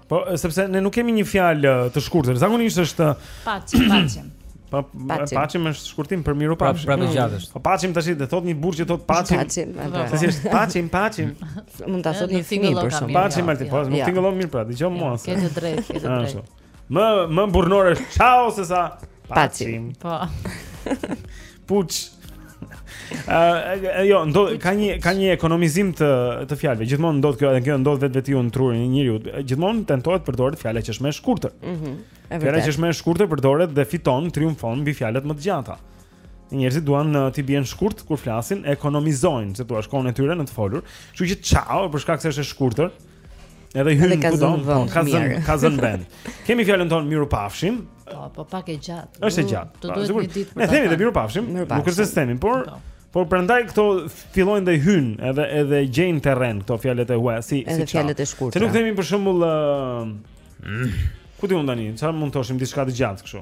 Po, sepse ne nuk kemi një fjalë të shkurtër. Zakonisht është paçi, paçi. Po paçim. paçim është shkurtim për mirupafshim. Pra, pra gjatë është. Po paçim tash dhe thotë një burrë që thotë paçim. Paçim. Të thuash paçim, paçim. Mund ta thotë një fëmijë për shaka. Paçim Martin, po, nuk tingëllon mirë pra, dëgjoj mua. Ke të drejtë, ke të ah, drejtë. Më më burrnor është çao se sa paçim. Po. Puç. Ëh, jo, ndo ka një ka një ekonomizim të të fjalëve. Gjithmonë ndodh kjo, edhe kjo ndodh vetvetiu në trurin e njeriut. Gjithmonë tentohet të përdoret fjala që është më e shkurtër. Ëh. Mm -hmm, fjala që është më e shkurtër përdoret dhe fiton, triumfon mbi fjalët më të gjata. Njerëzit duan uh, t'i bien shkurt kur flasin, ekonomizojnë, si të thuash kohën e tyre në të folur. Kështu që çao, për shkak se është e shkurtër. Edhe hyn kudo. Ka zënë vend. Ka zënë, ka zënë vend. Kemi fjalën tonë mirupafshim. Po, po pak e gjatë. Është e gjatë. Do duhet një ditë. Ne themi të mirupafshim. Nuk është se themi, por po. Por prandaj këto fillojnë dhe hyjnë edhe edhe gjejnë terren këto fjalët e huaja si edhe si fjalët e shkurtra. Se nuk themi për shembull uh, mm. ku di unë tani, çfarë mund të thoshim diçka të gjatë kështu.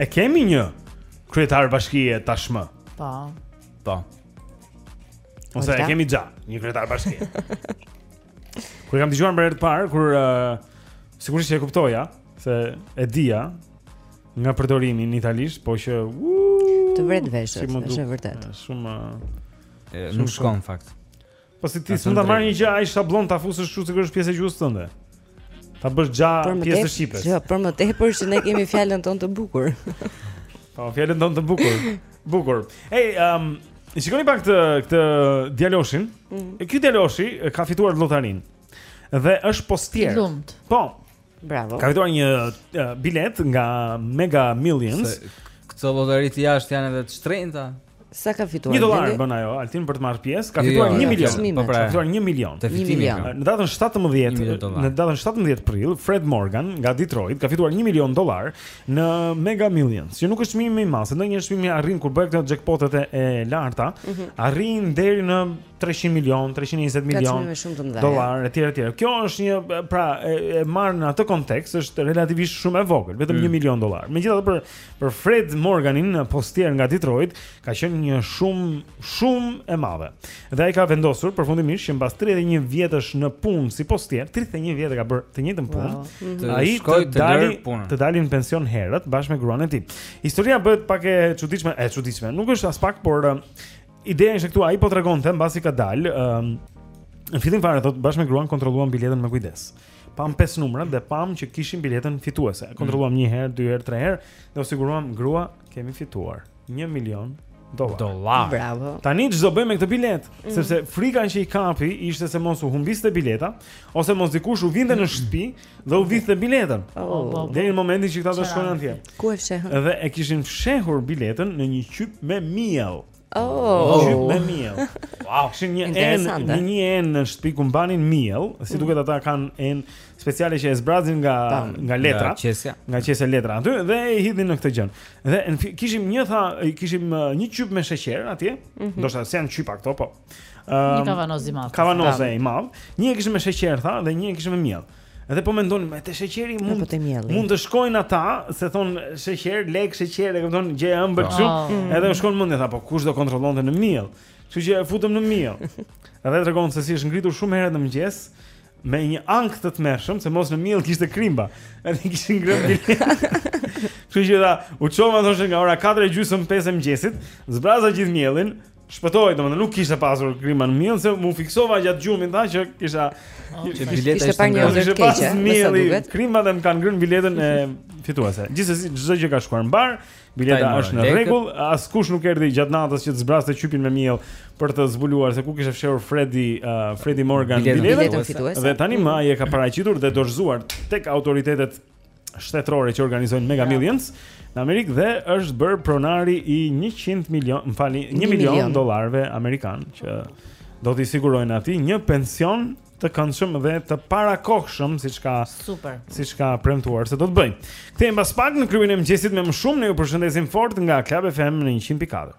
E kemi një kryetar bashkie tashmë. Po. Po. Ose e kemi xha, një kryetar bashkie. kur e kam dëgjuar për herë të parë, kur uh, sigurisht e kuptoja edhe e dija nga përdorimi në italisht, po që uh, të vret veshët, si është e vërtetë. Shumë e, nuk shkon në fakt. Po si ti s'mund ta marrë një gjë ai si shabllon ta fusësh kështu sikur është pjesë e gjuhës tënde. Ta bësh xha pjesë të shqipes. Jo, për më tepër që ne kemi fjalën tonë të bukur. Po fjalën tonë të bukur. Bukur. Ej, um, shikoni pak këtë këtë djaloshin. Mm. Ky djaloshi ka fituar lotarinë. Dhe është postier. Lumtë. Po. Bravo. Ka fituar një uh, biletë nga Mega Millions. Këto lotaritë jashtë janë edhe të shtrenjta. Sa ka fituar? 1 dollar bën ajo, Altin për të marrë pjesë, ka jo, fituar 1 jo, milion. Po pra, ka fituar 1 milion. Te fitimi. Në datën 17, në datën 17 prill, Fred Morgan nga Detroit ka fituar 1 milion dollar në Mega Millions. Që nuk është çmimi më i madh se ndonjëherë çmimi arrin kur bëhen këto jackpotet e larta, mhm. arrin deri në 300 milion, 320 milion dollarë etj etj. Kjo është një pra e, e marrë në atë kontekst është relativisht shumë e vogël, vetëm 1 mm. milion dollarë. Megjithatë për për Fred Morganin një postier nga Detroit ka qenë një shumë shumë e madhe. Dhe ai ka vendosur përfundimisht që mbas 31 vjetësh në punë si postier, 31 vjet e ka bërë të njëjtën punë. Wow. Mm -hmm. Ai shkoi të dalë të dalin në pension herët bashkë me gruan e tij. Historia bëhet pak e çuditshme, e çuditshme. Nuk është as pak, por Ideja ishte këtu, ai po tregonte mbasi ka dalë, ëm um, në fillim fare thotë bashkë me gruan kontrolluam biletën me kujdes. Pamë pesë numrat dhe pamë që kishim biletën fituese. Mm. Kontrolluam një herë, dy herë, tre herë dhe u siguruam grua kemi fituar 1 milion dollar. Dollar. Bravo. Tani ç'do bëjmë me këtë biletë, mm. sepse frika që i kapi ishte se mos u humbiste bileta ose mos dikush u vinte në shtëpi Dhe u vidhte biletën. Oh. Deri në momentin që këta do shkonin atje. Ku e fshehën? Dhe e kishin fshehur biletën në një qyp me miell. Oh, oh. qyp me miell. Wow, kishin një enë, në një enë në shtëpi ku mbanin miell, si duket mm. ata kanë enë speciale që e zbrazin nga tamam, nga letra, nga qesja, nga qesja letra aty dhe e hidhin në këtë gjënë. Dhe kishim një tha, kishim uh, një qyp me sheqer atje. Mm -hmm. Do të thotë se janë qypa këto, po. Ëm um, kavanoz i madh. Kavanoz i madh. Një e kishim me sheqer tha dhe një e kishim me miell. Edhe po mendonim ne te sheqeri mund të mund të shkojnë ata, se thonë sheqer, lek sheqer, e kupton gjë e ëmbël kështu. Oh. Edhe u shkon mendja tha, po kush do kontrollonte në miell? Kështu që e futëm në miell. Edhe tregon se si është ngritur shumë herët në mëngjes me një ankth të tmerrshëm se mos në miell kishte krimba. Edhe kishin ngrënë bile. Kështu që tha, u çova thoshte nga ora 4:30 5:00 e mëngjesit, zbraza gjithë miellin, Shpëtoi, domethënë nuk kishte pasur krimba në miell se mu fiksova gjatë gjumit tha që kisha që bileta ishte pa një orë të keqe. Miell, krimba dhe më kanë ngrënë biletën e fituese. Gjithsesi çdo gjë ka shkuar mbar, bileta është në rregull, askush nuk erdhi gjatë natës që të zbrazte qypin me miell për të zbuluar se ku kishte fshehur Freddy uh, Freddy Morgan biletën fituese. Dhe tani më ai e ka paraqitur dhe dorëzuar tek autoritetet shtetërore që organizojnë Mega Millions në Amerikë dhe është bërë pronari i 100 milion, më falni, 1 milion dollarëve amerikanë që do t'i sigurojnë atij një pension të këndshëm dhe të parakohshëm siç ka super siç ka premtuar se do të bëjë. Kthehemi pas pak në klubin e mëngjesit me më shumë ne ju përshëndesim fort nga Club FM në 100.4.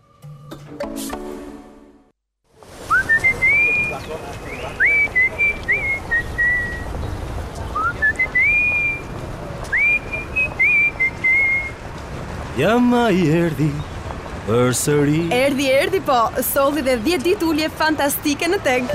Jam a i erdhi, përsëri. Erdhi, erdhi, po, solli dhe 10 ditë ulje fantastike në Teg.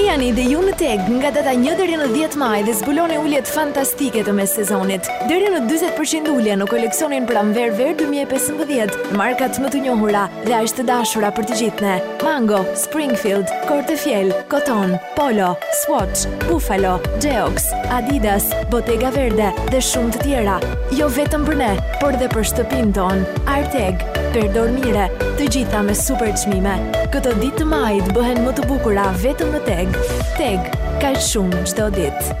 Ejani dhe ju në Teg nga data 1 deri në 10 maj dhe zbuloni uljet fantastike të messezonit. Deri në 20% ulje në koleksionin pranverë-verë 2015, markat më të njohura, dhe aq të dashura për të gjithë ne. Mango, Springfield, Cortefiel, Koton, Polo, Swatch, Buffalo, Geox, Adidas, Bottega Verde dhe shumë të tjera. Jo vetëm për ne, por dhe për shtëpinë tonë. Arteg, Perdormire, të gjitha me super çmime. Këto ditë të majit bëhen më të bukura vetëm në Teg. Teg, kaq shumë çdo ditë.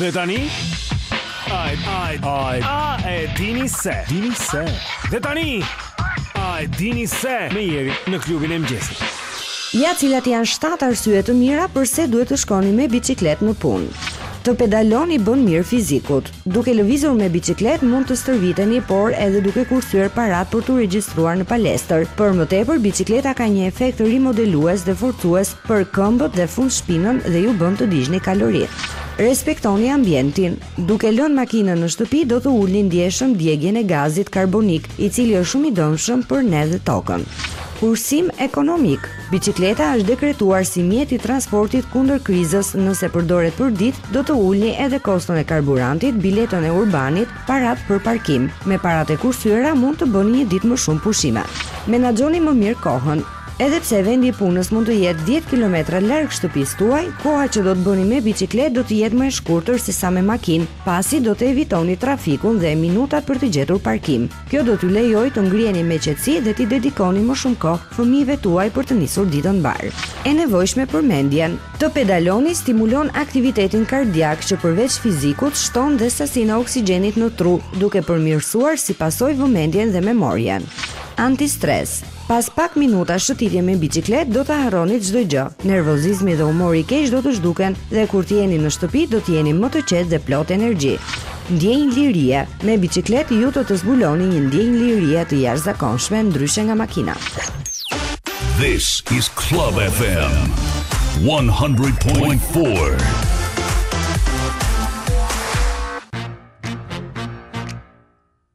Dhe tani Ai ai ai a e dini se dini se Dhe tani a e dini se me Jerin në klubin e mëngjesit Ja cilat janë 7 arsye të mira përse duhet të shkoni me biçikletë në punë. Të pedaloni bën mirë fizikut. Duke lëvizur me biçikletë mund të stërviteni, por edhe duke kursyer paratë për t'u regjistruar në palestër. Për më tepër, biçikleta ka një efekt rimodelues dhe forcues për këmbët dhe fundshpinën dhe ju bën të digjni kaloritë. Respektoni ambientin. Duke lënë makinën në shtëpi do të ulni ndjeshëm djegien e gazit karbonik, i cili është shumë i dëmshëm për ne dhe Tokën. Kursim ekonomik. Biçikleta është dekretuar si mjet i transportit kundër krizës nëse përdoret përditë Do të ulni edhe koston e karburantit, biletën e urbanit, paratë për parkim. Me paratë e kursyera mund të bëni një ditë më shumë pushime. Menaxhoni më mirë kohën. Edhe pse vendi i punës mund të jetë 10 kilometra larg shtëpisë tuaj, koha që do të bëni me biçikletë do të jetë më e shkurtër sesa me makinë, pasi do të evitoni trafikun dhe minutat për të gjetur parkim. Kjo do t'ju lejojë të ngriheni me qetësi dhe t'i dedikoni më shumë kohë fëmijëve tuaj për të nisur ditën mbarë. E nevojshme për mendjen. Të pedaloni stimulon aktivitetin kardiak që përveç fizikut shton dhe sasinë e oksigjenit në tru, duke përmirësuar si pasojë vëmendjen dhe memorien. Antistres. Pas pak minuta shëtitje me biçikletë do ta harroni çdo gjë. Nervozizmi dhe humori i keq do të zhduken dhe kur të jeni në shtëpi do të jeni më të qetë dhe plot energji. Ndjenjë lirie, Me biçikletë ju do të zbuloni një ndjenjë lirie të jashtëzakonshme ndryshe nga makina. This is Club FM 100.4.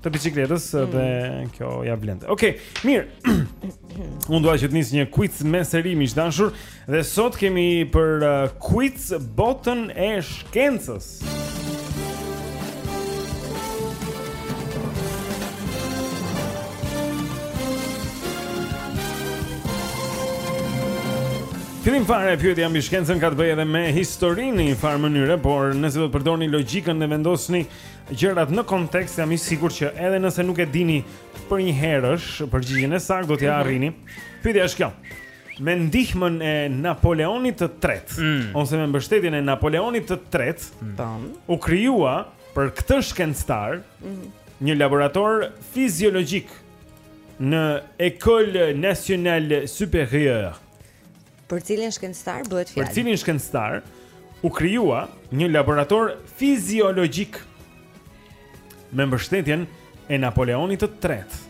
të biçikletës mm. dhe kjo ia vlen. Okej, okay, mirë. Unë dua që të nis një quiz me seri miq të dashur dhe sot kemi për uh, quiz botën e shkencës. Fillim fare pyetja mbi shkencën ka të bëjë edhe me historinë në një farë mënyre, por nëse do të përdorni logjikën dhe vendosni gjërat në kontekst, jam i sigurt që edhe nëse nuk e dini përnjëherësh përgjigjen e saktë do ta mhm. arrini. Pyetja është kjo. Me ndihmën e Napoleonit të Tretë, mm. ose me mbështetjen e Napoleonit të Tretë, mm. u krijua për këtë shkencëtar mm. një laborator fiziologjik në École Nationale Supérieure. Për cilin shkencëtar bëhet fjalë? Për cilin shkencëtar u krijua një laborator fiziologjik me mbështetjen e Napoleonit të Tretë?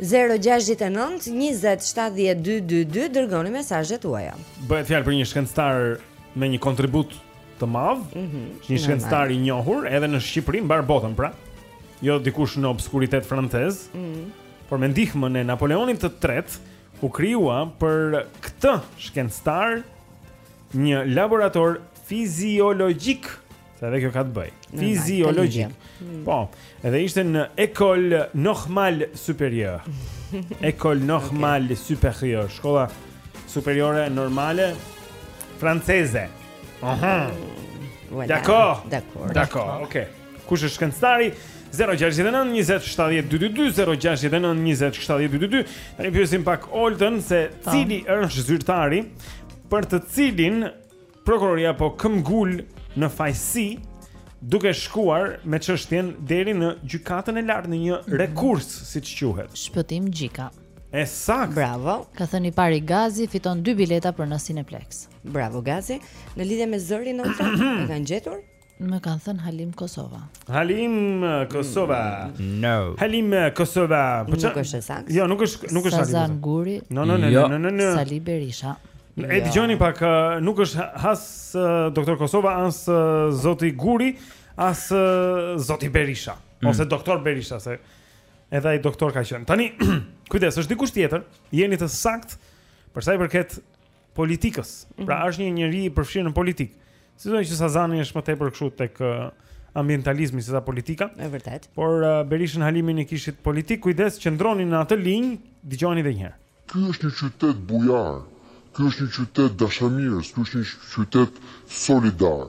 069 20 70 222 dërgoni mesazhet tuaja. Bëhet fjalë për një shkencëtar me një kontribut të madh, mm -hmm, një shkencëtar i njohur edhe në Shqipëri mbarë botën, pra. Jo dikush në obskuritet francez, mm -hmm. por me ndihmën e Napoleonit të Tretë U krijua për këtë shkencëtar një laborator fiziologjik. Sa edhe kjo ka të bëjë. Fiziologjik. Mm. Po, edhe ishte në Ecole Normale Supérieure. Ecole Normale okay. Supérieure, shkolla superiore normale franceze. Aha. Voilà. D'accord. D'accord. D'accord. Okej. Okay. Kush është shkencëtari? 069 20 70 222 069 20 70 222. Tani pyesim pak Oltën se po. cili është zyrtari për të cilin prokuroria po këmbgul në fajësi duke shkuar me çështjen deri në gjykatën e lartë në një mhm. rekurs, siç quhet. Shpëtim Gjika. E saktë. Bravo. Ka thënë i pari Gazi fiton dy bileta për në Cineplex. Bravo Gazi. Në lidhje me zërin, Olta, e kanë gjetur? Më kanë thënë Halim Kosova. Halim uh, Kosova. Mm, no. Halim uh, Kosova. Po nuk është e saktë. Jo, nuk është, nuk është Halim. Sazan Guri. No, no, no, jo. no, no, no. Sali Berisha. Jo. E dëgjoni pak, uh, nuk është as Doktor Kosova, as Zoti Guri, as Zoti Berisha, mm. ose Doktor Berisha se edhe ai doktor ka qenë. Tani, kujdes, është dikush tjetër, jeni të saktë për sa i përket politikës. Pra mhm. është një njeri i përfshirë në politikë. Sidoqë Sazani është më tepër kështu tek ambientalizmi se sa politika. Është vërtet. Por uh, Berishën Halimin i kishit politik, kujdes qëndroni në atë linjë, dëgjoni edhe një herë. Ky është një qytet bujar. Ky është një qytet dashamirës, ky është një qytet solidar.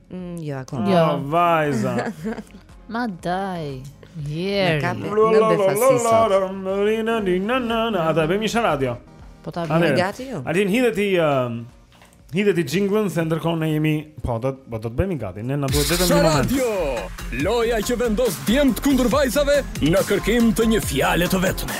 Mm, jo, akoma. Jo, ah, vajza. Ma dai. Jer. Na kape në befasi sot. A ta bëjmë një Sharadio? Po ta bëjmë gati ju. Jo? Altin, hidhe ti... Um, hidhe ti xhinglën, se ndërkohë ne jemi... Po, do, po do të bëjmë gati, ne na duhet vetëm një moment. Sharadio! Loja që vendos djemtë kundër vajzave në kërkim të një fjale të vetme.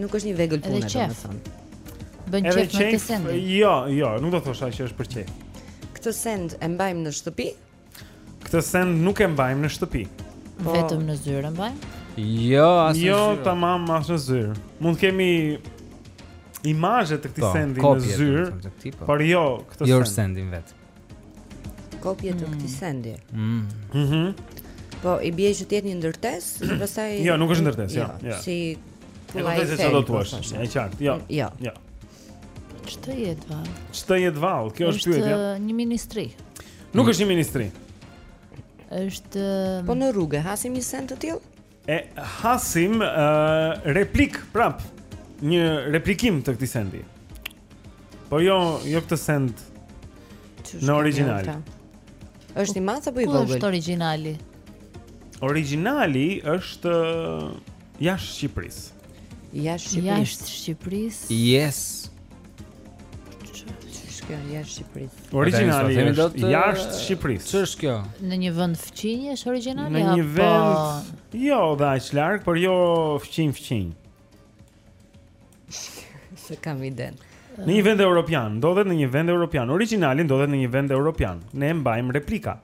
Nuk është një vegël pune, domethënë. Bën qejf me këtë send. Jo, jo, nuk do thosha që është për qejf. Këtë send e mbajmë në shtëpi? Këtë send nuk e mbajmë në shtëpi. Po, Vetëm në zyrë e mbajmë? Jo, as në jo, zyrë. Jo, tamam, as në zyrë. Mund kemi imazhe të këtij po, sendi në zyrë. Po, por jo këtë send. Jo, sendin vetë. Kopje të këtij sendi. Mm. Mhm. Po i bie që të jetë një ndërtesë, dhe pastaj Jo, nuk është ndërtesë, jo. jo. Si Kulla Eifel. Është e qartë. Jo. Jo. Jo. Ç'të jetë vallë? Ç'të jetë vallë? Kjo është pyetja. Është një ministri. Nuk është një ministri. Është Po në rrugë hasim një send të tillë? E hasim uh, replik prap një replikim të këtij sendi. Po jo, jo këtë send në origjinal. Është i madh apo i vogël? Ku është origjinali? Origjinali është jashtë Shqipërisë. Jashtë Shqipërisë. Shqipërisë. Yes. Ç'është kjo jashtë Shqipërisë? Origjinali është jashtë Shqipërisë. Ç'është kjo? Në një vend fqinj është origjinali apo? Në një vend. Jo dhe aq larg, por jo fqinj fqinj. S'e kam idenë. Në një vend europian, ndodhet në një vend europian. Origjinali ndodhet në një vend europian. Ne mbajmë replika.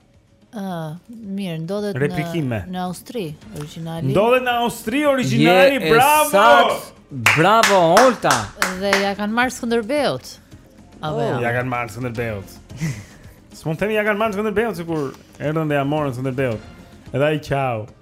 Ah, mirë, ndodhet në në Austri, origjinali. Ndodhet në Austri origjinali, Je bravo. E saktë, bravo Olta. Dhe ia kanë marrë Skënderbeut. Apo oh, ia kanë marrë Skënderbeut. S'mund të themi ia kanë marrë Skënderbeut sikur erdhën dhe ia morën Skënderbeut. Edhe ai qau.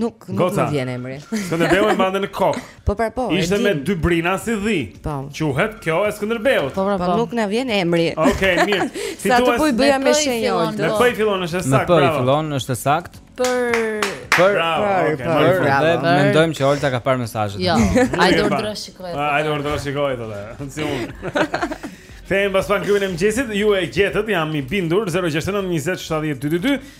Nuk nuk më vjen emri. Skënderbeu e mbante në kokë. Po pra po. Ishte me dy brina si dhi. Po. Quhet kjo e Skënderbeut. Po pra po. Po nuk na vjen emri. Okej, okay, mirë. Si thua? Sa të po i bëja me shenjë. Me po i fillon është saktë. Me P fillon është saktë. Për për për për ne mendojmë që Olta ka parë mesazhet. Jo. Ai do të shikojë. Ai do të shikojë atë. Si unë. Kthehemi pas pak Klubi i Mëngjesit, ju e gjetët, jam i bindur, 069 20 70 222,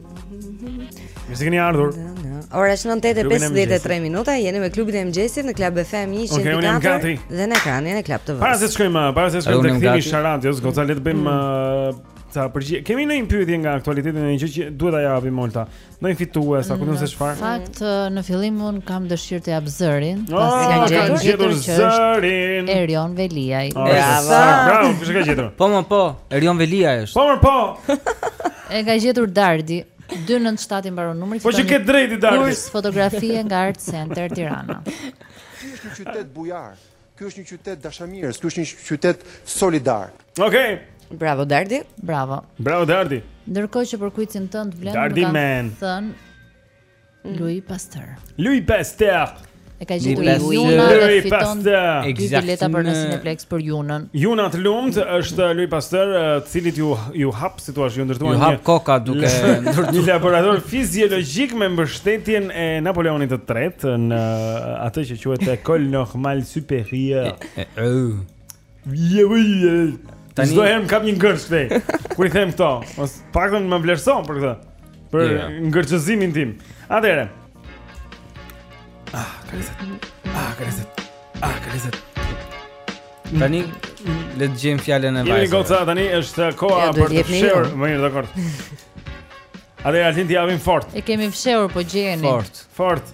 Mirë se keni ardhur. Ora është 9:53 minuta, jeni me klubin e mëngjesit në Club FM 104 dhe në ekranin e Club TV. Para se të shkojmë, para se të shkojmë tek thimi i radios, goca le të bëjmë mm. uh, ta përgjigj. Kemi një pyetje nga aktualiteti një gjë që duhet ta japim Olta. Ndonjë fitues, a kujton se mm, çfarë? Fakt uh, në fillim unë kam dëshirë të jap zërin, oh, pasi ka gjetur, gjetur zërin. Erion Veliaj. Oh, bravo. Bravo, kush e ka gjetur? Po, po, Erion Veliaj është. Po, po. E ka gjetur Dardi. 297 i mbaron numri. Po që ke drejt Dardi. Kurs fotografie nga Art Center Tirana. Ky është një qytet bujar. Ky është një qytet dashamirës, ky është një qytet solidar. Okej. Okay. Bravo Dardi. Bravo. Bravo Dardi. Ndërkohë që për kuicin tënd vlen, më kanë thënë Louis Pasteur. Louis Pasteur. E ka gjetur Juna dhe fiton dy bileta për në Cineplex për Junën. Juna të lumt është Louis Pasteur, të cilit iu iu hap si thua, iu ndërtua iu hap koka duke ndërtuar një laborator fiziologjik me mbështetjen e Napoleonit të Tretë në atë që quhet École Normale Supérieure. Je vë je. Tani çdo herë më kap një ngërç tej. Kur i them këto, të paktën më vlerëson për këtë. Për yeah. ngërçëzimin tim. Atëherë. Ah, krizet. Ah, krizet. Ah, krizet. Tani le të gjejmë fjalën e vajzave. Jemi goca tani është koha ja, për të fshehur, më mirë dakord. Atëherë Altin t'ia vëmë fort. E kemi fshehur po gjeni. Fort. Fort.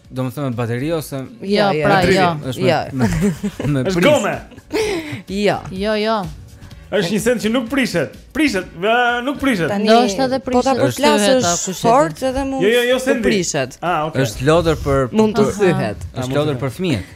Domethënë me bateri ose... Jo, pra, jo. Është jo. me, me prizë. gome! Jo. Jo, jo. Është një send që nuk prishet. Prishet, nuk prishet. Do është edhe prishet. Po ta përplasësh fort edhe mund jo, jo, jo, të prishet. Ah, okay. Është lodër për... Mund të thyhet. Është lodër për fëmijët.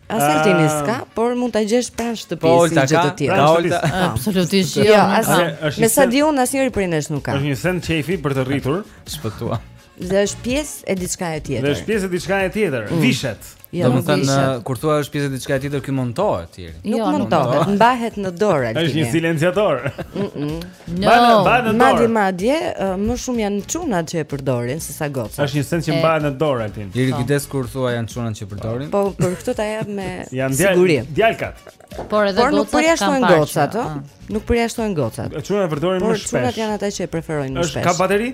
As Altini ah. s'ka, por mund ta gjesh pranë shtëpisë po, një gjë të tillë. Olta, ah, absolutisht jo. Jo, as. Me sa di unë asnjëri prej nesh nuk ka. Është një send qejfi për të rritur, si thua. Dhe është pjesë e diçkaje tjetër. Dhe është pjesë e diçkaje tjetër, mm. vishet. Jo, domethënë kur thua është pjesë e diçkaje tjetër, që montohet tjetër. Nuk jo, montohet, mbahet në dorë. Është një silenciator. No, madje madje, madje uh, më shumë janë çunat që e përdorin se sa gocat. Është një send që mbahet në dorë Altin. Ki po. kujdes kur thua janë çunat që përdorin. Po, për këtë ta jap me siguri. Janë djalkat. Por edhe gocat. Por nuk përjashtohen gocat, ëh. Nuk përjashtohen gocat. Çunat e përdorin më shpesh. Por çunat janë ata që e preferojnë më shpesh. Është ka bateri?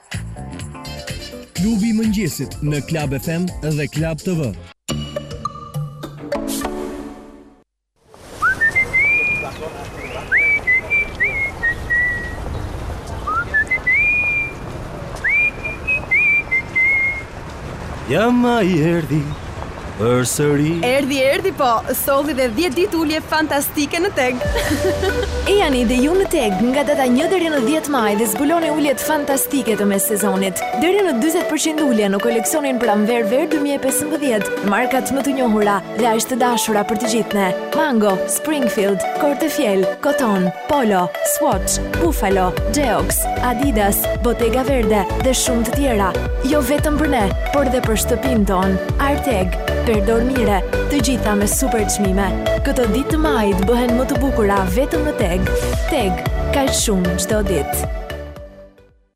Klubi i mëngjesit në Club FM dhe Club TV. Jam, maji erdhi përsëri. Erdhi, erdhi po, solli dhe 10 ditë ulje fantastike në Teg. Ejani dhe ju në Teg nga data 1 deri në 10 maj dhe zbuloni uljet fantastike të mes-sezonit. Deri në 40 për qind ulje në koleksionin pranverë verë dy mijë e pesëmbëdhjetë, markat më të njohura dhe aq të dashura për të gjithë ne, Mango, Springfield, Cortefiel, Koton. Polo, Swatch, Buffalo, Geox, Adidas, Bottega Verde dhe shumë të tjera. Jo vetëm për ne, por dhe për shtëpinë tonë. Arteg, Perdormire, të gjitha me super çmime. Këto ditë të majit bëhen më të bukura vetëm në Teg. Teg, kaq shumë çdo ditë.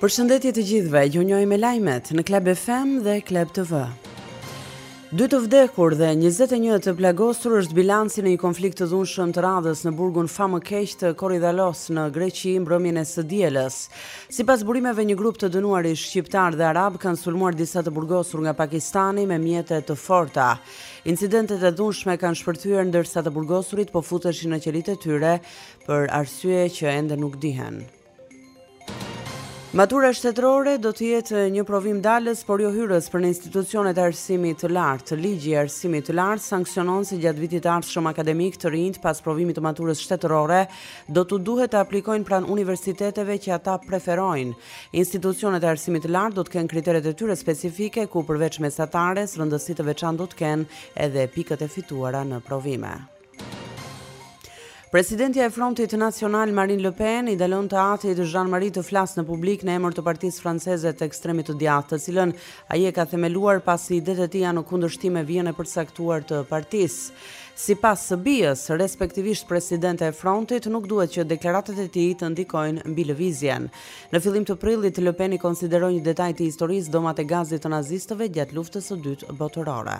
Përshëndetje të gjithëve, ju njoj me lajmet në Klab FM dhe Klab TV. Dy të vdekur dhe 21 të plagosur është bilanci në një konflikt të dhunshëm të radhës në burgun famëkeq të Koridhalos në Greqi mbrëmjen e së dielës. Sipas burimeve një grup të dënuarish shqiptarë dhe arabë kanë sulmuar disa të burgosur nga Pakistani me mjete të forta. Incidentet e dhunshme kanë shpërthyer ndërsa të burgosurit po futeshin në qelitë e tyre për arsye që ende nuk dihen. Matura shtetërore do të jetë një provim dalës, por jo hyrës për në institucionet e arsimit të lartë. Ligji i arsimit të lartë sanksionon se gjatë vitit të ardhshëm akademik të rinjtë pas provimit të maturës shtetërore do t'u duhet të aplikojnë pranë universiteteve që ata preferojnë. Institucionet e arsimit të lartë do të kenë kriteret e tyre specifike ku përveç mesatares rëndësi të veçantë do të kenë edhe pikët e fituara në provime. Presidentja e Frontit Nacional Marine Le Pen i ndalon të atit Jean-Marie të flasë në publik në emër të partisë franceze të ekstremit të djathtë, të cilën ai e ka themeluar pasi idetë e tij janë në kundërshtim me vijën e përcaktuar të partisë. Sipas së bijës, respektivisht presidente e frontit, nuk duhet që deklaratat e tij të ndikojnë mbi lëvizjen. Në fillim të prillit, Le Peni konsideroi një detaj të historisë dhomat e gazit të nazistëve gjatë luftës së dytë botërore.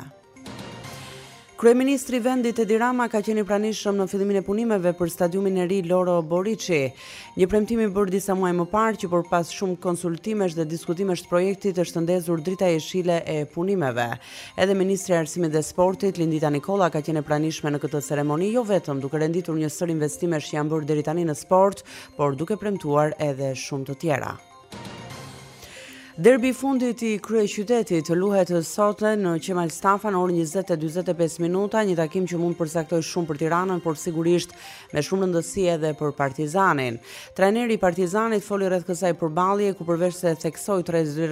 Kryeministri i vendit Edi Rama ka qenë i pranishëm në fillimin e punimeve për stadiumin e ri Loro Boriçi. Një premtim i bërë disa muaj më parë që por pas shumë konsultimesh dhe diskutimesh të projektit është ndezur drita jeshile e punimeve. Edhe ministrja e Arsimit dhe Sportit, Lindita Nikolla ka qenë e pranishme në këtë ceremoni jo vetëm duke renditur një sërë investimesh që janë bërë deri tani në sport, por duke premtuar edhe shumë të tjera. Derbi i fundit i kryeqytetit luhet sot në Qemal Stafa në orën 20:45 minuta, një takim që mund të përcaktojë shumë për Tiranën, por sigurisht me shumë rëndësi edhe për Partizanin. Trajneri i Partizanit foli rreth kësaj përballje ku përveç se theksoi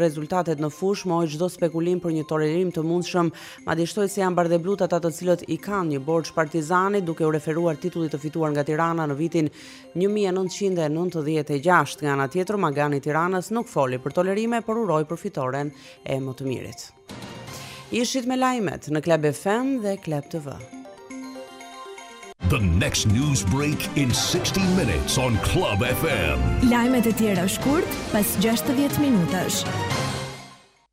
rezultatet në fushë, mohoi çdo spekulim për një tolerim të mundshëm, madje shtoi se janë bardheblutë ata të cilët i kanë një borxh Partizanit duke u referuar titullit të fituar nga Tirana në vitin Një mijë e nëntëqind e nëntëdhjetë e gjashtë, nga ana tjetër, Magani i Tiranës nuk foli për tolerime, por uroi për fitoren e më të mirit. Ishit me lajmet në Klab FM dhe Klab TV. The next news break in 60 minutes on Club FM. Lajmet e tjera shkurt pas 60 minutash.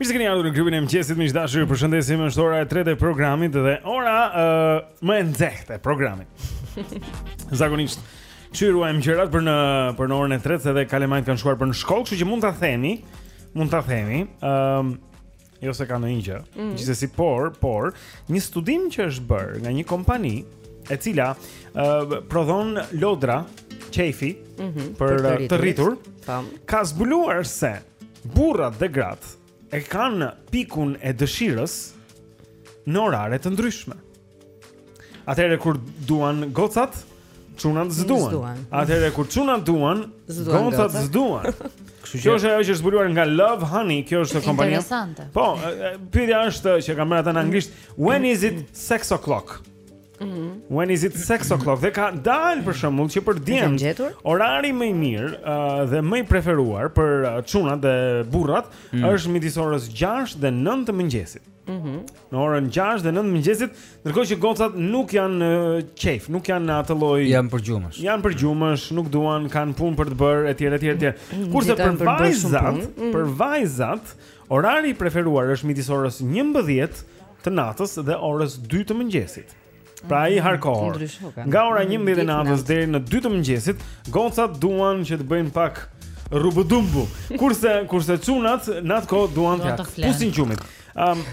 Mirë se keni ardhur në klubin e mëngjesit, miq të dashur, ju përshëndesim, është ora e tretë e programit dhe ora uh, më e nxehtë e programit. Zakonisht ç'i ruajmë gjërat për në për në orën e tretë se edhe kalemajt kanë shkuar për në shkollë, kështu që mund ta themi, mund ta themi, ëm um, Jo se ka ndonjë gjë. Mm -hmm. Gjithsesi por, por një studim që është bërë nga një kompani e cila uh, prodhon lodra qejfi mm -hmm. për, për të rritur, tam. ka zbuluar se burrat dhe gratë e kanë pikun e dëshirës në orare të ndryshme. Atëherë kur duan gocat, çunat zduan. Atëherë kur çunat duan, gocat zduan. Kjo është ajo që është zbuluar nga Love Honey, kjo është kompania. Interesante. Po, pyetja është siç e kam marrë atë në anglisht, when is it sex o'clock? Mhm. When is it sex o'clock? Dhe ka dalë për shembull që për djemtë. Orari më i mirë uh, dhe më i preferuar për uh, çunat dhe burrat mm. është midis orës 6 dhe 9 të mëngjesit. Mhm. në orën 6 dhe 9 të mëngjesit, ndërkohë që gocat nuk janë në qejf, nuk janë në atë lloj. Janë për gjumësh. Janë për gjumësh, nuk duan, kanë punë për të bërë etj etj etj. Mm, Kurse për vajzat, mm. për vajzat, orari i preferuar është midis orës 11 të natës dhe orës 2 të mëngjesit. Pra ai hardcore. Nga ora 11 e natës deri në 2 të mëngjesit, gocat duan që të bëjnë pak rubudumbu. Kurse kurse çunat në atë kohë duan t'ia fusin gjumit. Ëm um,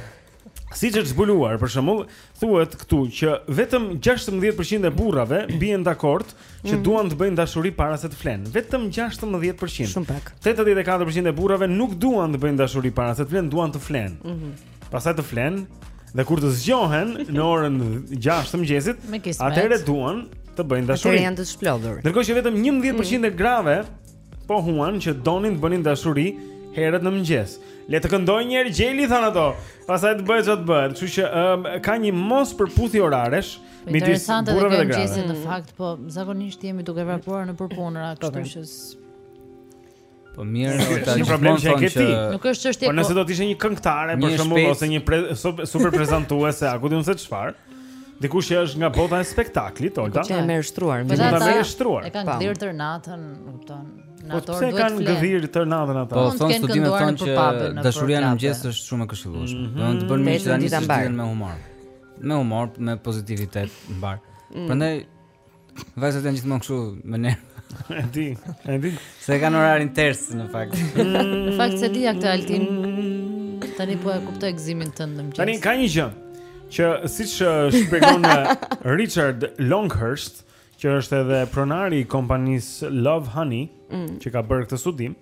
Siç është zbuluar, për shembull, thuhet këtu që vetëm 16% e burrave bien dakord që mhm. duan të bëjnë dashuri para se të flenë. Vetëm 16%. Shumë pak. 84% e burrave nuk duan të bëjnë dashuri para se të flenë, duan të flenë. Mm -hmm. pastaj të flenë dhe kur të zgjohen në orën 6 të mëngjesit, atëherë duan të bëjnë dashuri. Atëherë janë të shplodhur. Ndërkohë që vetëm 11% e grave pohuan që donin të bënin dashuri herët në mëngjes. Le të këndojë një herë gjeli thanë ato. Pastaj të bëhet çfarë të bëhet. Kështu që um, ka një mospërputhje oraresh midis burrave dhe grave. Në fakt po zakonisht jemi duke vrapuar nëpër punëra, kështu po, po. që Po mirë, nuk është një problem që e ke ti. Nuk është çështje. Po nëse do të ishte një këngëtare për shembull ose një pre, super prezantuese, a ku di unë se çfarë? Dikush që është nga bota e spektaklit, Olga. Që e merr shtruar, më duhet ta merr shtruar. E kanë gdhirë tërë natën, kupton? Po natën duhet. Po pse kanë gdhirë tërë natën ata. Po thonë studimet thonë që dashuria në mëngjes është shumë e këshillueshme. Mhm. Do të bën mirë tani të mbarë me humor. Me humor, me pozitivitet mbarë. Mm. Prandaj Vajzat janë gjithmonë kështu me nerva. E di, e di. Se kanë orarin ters në fakt. Në fakt s'e dija këtë Altin. Tani po e kuptoj gëzimin tënd në mëngjes. Tani ka një gjë që siç shpjegon Richard Longhurst, që është edhe pronari i kompanisë Love Honey, mm. që ka bërë këtë studim,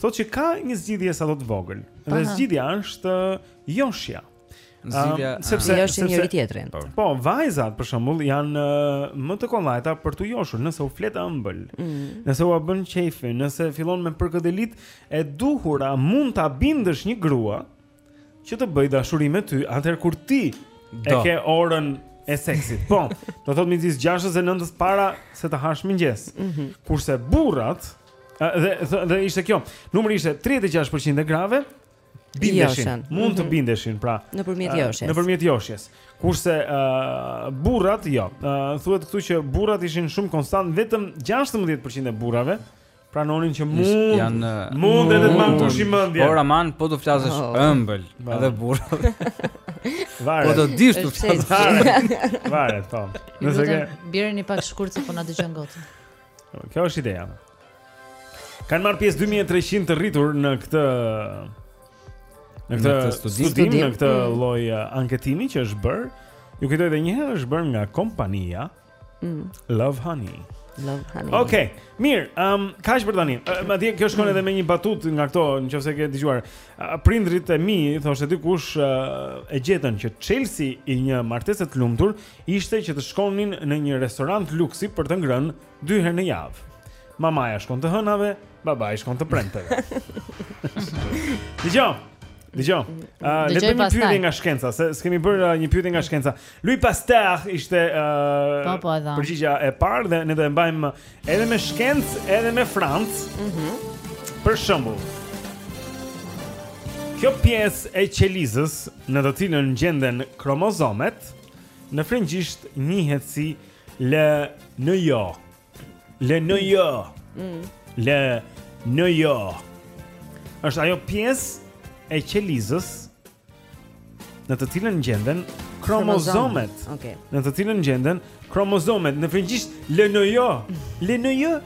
thotë që ka një zgjidhje sado të vogël. Dhe zgjidhja është uh, joshja. Zilja, um, sepse joshin njëri-tjetrin. Po. po, vajzat për shembull janë uh, më të kollajta për t'u joshur, nëse u flet ëmbël, mm. nëse ua bën qejfin, nëse fillon me përkëdhelitë e duhura, mund ta bindësh një grua që të bëjë dashuri me ty, atëherë kur ti Do. e ke orën e seksit. Po, do thotë midis 6 dhe 9 para se të hash mëngjes. Mm -hmm. Kurse burrat dhe, dhe dhe ishte kjo. Numri ishte 36% e grave, bindeshin, Joshen. mund mm -hmm. të mhm. bindeshin pra nëpërmjet uh, joshjes. Nëpërmjet joshjes. Kurse uh, burrat jo. Uh, thuhet këtu që burrat ishin shumë konstantë, vetëm 16% e burrave pranonin që mund janë mund edhe të ndryshonin mendje. Por aman po të flasësh oh. ëmbël, edhe burrat. Varet. Po do dish të flasësh. Varet, po. Nëse ke bjeri pak shkurt se po na dëgjon goca. Kjo është ideja. Kanë marrë pjesë 2300 të rritur në këtë në këtë studim, në këtë mm. lloj uh, anketimi që është bërë. Ju kujtoj edhe një herë është bërë nga kompania mm. Love Honey. Love Honey. Okej, okay, mirë. Ehm, um, kaq për tani? Uh, Madje kjo shkon mm. edhe me një batutë nga këto, nëqoftëse e ke dëgjuar. Uh, prindërit e mi thoshte dikush uh, e gjetën që çelësi i një martese të lumtur ishte që të shkonin në një restorant luksi për të ngrënë dy herë në javë. Mamaja shkon të hënave, babai shkon të premteve. Dëgjoj. Dëgjoj. Uh, le të bëjmë pyetje nga shkenca, se s'kemi bërë uh, një pyetje nga shkenca. Louis Pasteur ishte uh, po, po, përgjigja e parë dhe ne do e mbajmë edhe me shkencë, edhe me Francë. Mhm. Mm për shembull, Kjo pjesë e qelizës në të cilën gjenden kromozomet, Në frëngjisht njihet si le noyau. Le noyau. Mm. Le noyau. Është ajo pjesë e qelizës në të cilën gjenden kromozomet. Okej. Okay. Në të cilën gjenden kromozomet në frëngjisht le noyau. Le noyau.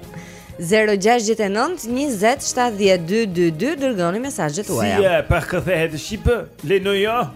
069 20 70 222 dërgoni mesazhet tuaja. Si përkthehet në shqip? Le noyau.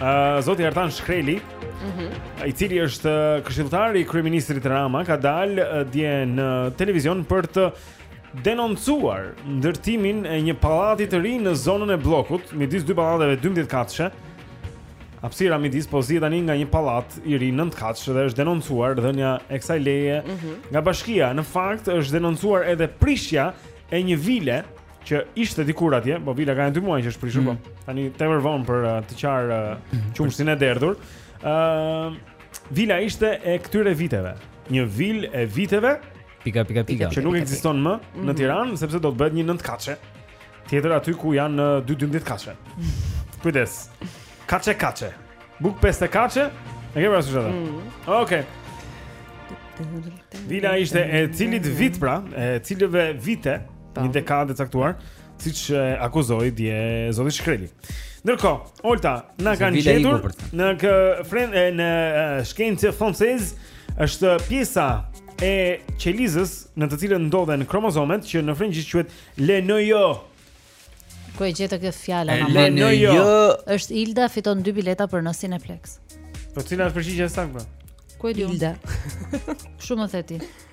uh, Zoti Artan Shkreli mm -hmm. I cili është këshilltar i kryeministrit Rama Ka dalë uh, dje në televizion për të denoncuar ndërtimin e një pallati të ri në zonën e bllokut, midis dy pallateve 12 katëshe. Hapësira midis po zihet tani nga një pallat i ri 9 katëshe dhe është denoncuar dhënia e kësaj leje mm -hmm. nga bashkia. Në fakt është denoncuar edhe prishja e një vile që ishte dikur atje, po vila ka 2 muaj që është prishur, mm. po tani tepër vonë për uh, të qarë uh, mm. qumështin e derdhur. Ë uh, vila ishte e këtyre viteve, një vilë e viteve pika pika pika që nuk ekziston më mm -hmm. në mhm. Tiranë sepse do të bëhet një nëntëkatëshe tjetër aty ku janë në uh, dy 12 katëshe. Kujdes. Kaçe kaçe. Bukë peste kaçe. E ke parasysh atë? Mm. Okej. Okay. Vila ishte e cilit vit pra, e cilave vite Po. Një dekadë e caktuar, siç e akuzoi dje zoti Shkreli. Ndërkohë, Olta na Zë kanë vida i gjetur bukur. në kë frën e, në e, shkencë franceze është pjesa e qelizës në të cilën ndodhen kromozomet që në frëngjisht quhet le noyau. Ku e gjete këtë fjalë ama? Le noyau. Është Ilda fiton dy bileta për në Cineplexx. Po cila është përgjigja e saktë? pra? Ku e di un? Ilda. Shumë më the ti.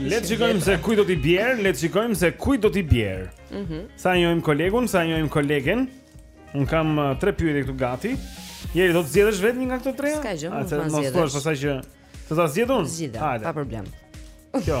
Le të shikojmë se kujt do t'i bjerë, le të shikojmë se kujt do t'i bjerë. Mhm. Mm sa njohim kolegun, sa njohim kolegen. Un kam uh, tre pyetje këtu gati. Jeri do të zgjedhësh vetëm një nga këto tre? S'ka gjë, mos zgjedhësh. Mos thua pastaj që të ta zgjedh un. Hajde. Pa problem. Kjo.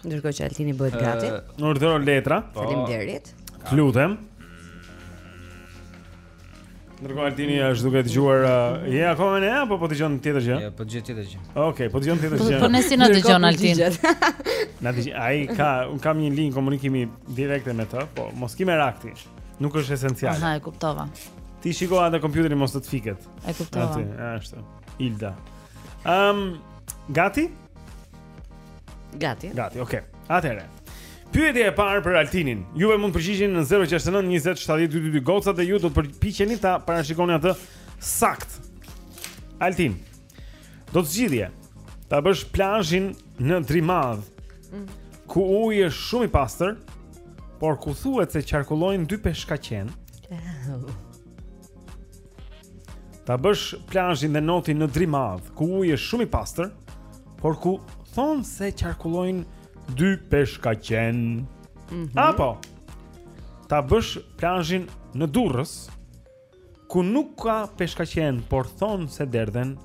Ndërkohë që Altini bëhet gati. Urdhëro letra. Po. Faleminderit. Të lutem. Ndërkohë Altini është duke dëgjuar uh, je akoma ne apo po dëgjon tjetër gjë? Jo, po dëgjon tjetër gjë. Okej, okay, po dëgjon tjetër gjë. Po ne si na dëgjon Altin? Na dëgjon. Ai ka un kam një linjë komunikimi direkte me të, po mos ki merak ti. Nuk është esencial. Aha, e kuptova. Ti shiko atë kompjuterin mos të të fiket. E kuptova. Aty, ashtu. Ilda. Ehm, um, gati? Gati. Gati, okay. Atëherë. Pyetja e parë për Altinin. Juve mund të përgjigjeni në 069 20 70 222 goca dhe ju do të përpiqeni ta parashikoni atë saktë. Altin. Do të zgjidhje. Ta bësh plazhin në Drymadh. Mm. Ku uji është shumë i pastër, por ku thuhet se qarkullojnë dy peshkaqenë. Ta bësh plazhin dhe notin në Drymadh, ku uji është shumë i pastër, por ku thonë se qarkullojnë dy peshkaqenë. Mm -hmm. Apo ta bësh plazhin në Durrës, ku nuk ka peshkaqenë, por thonë se derdhen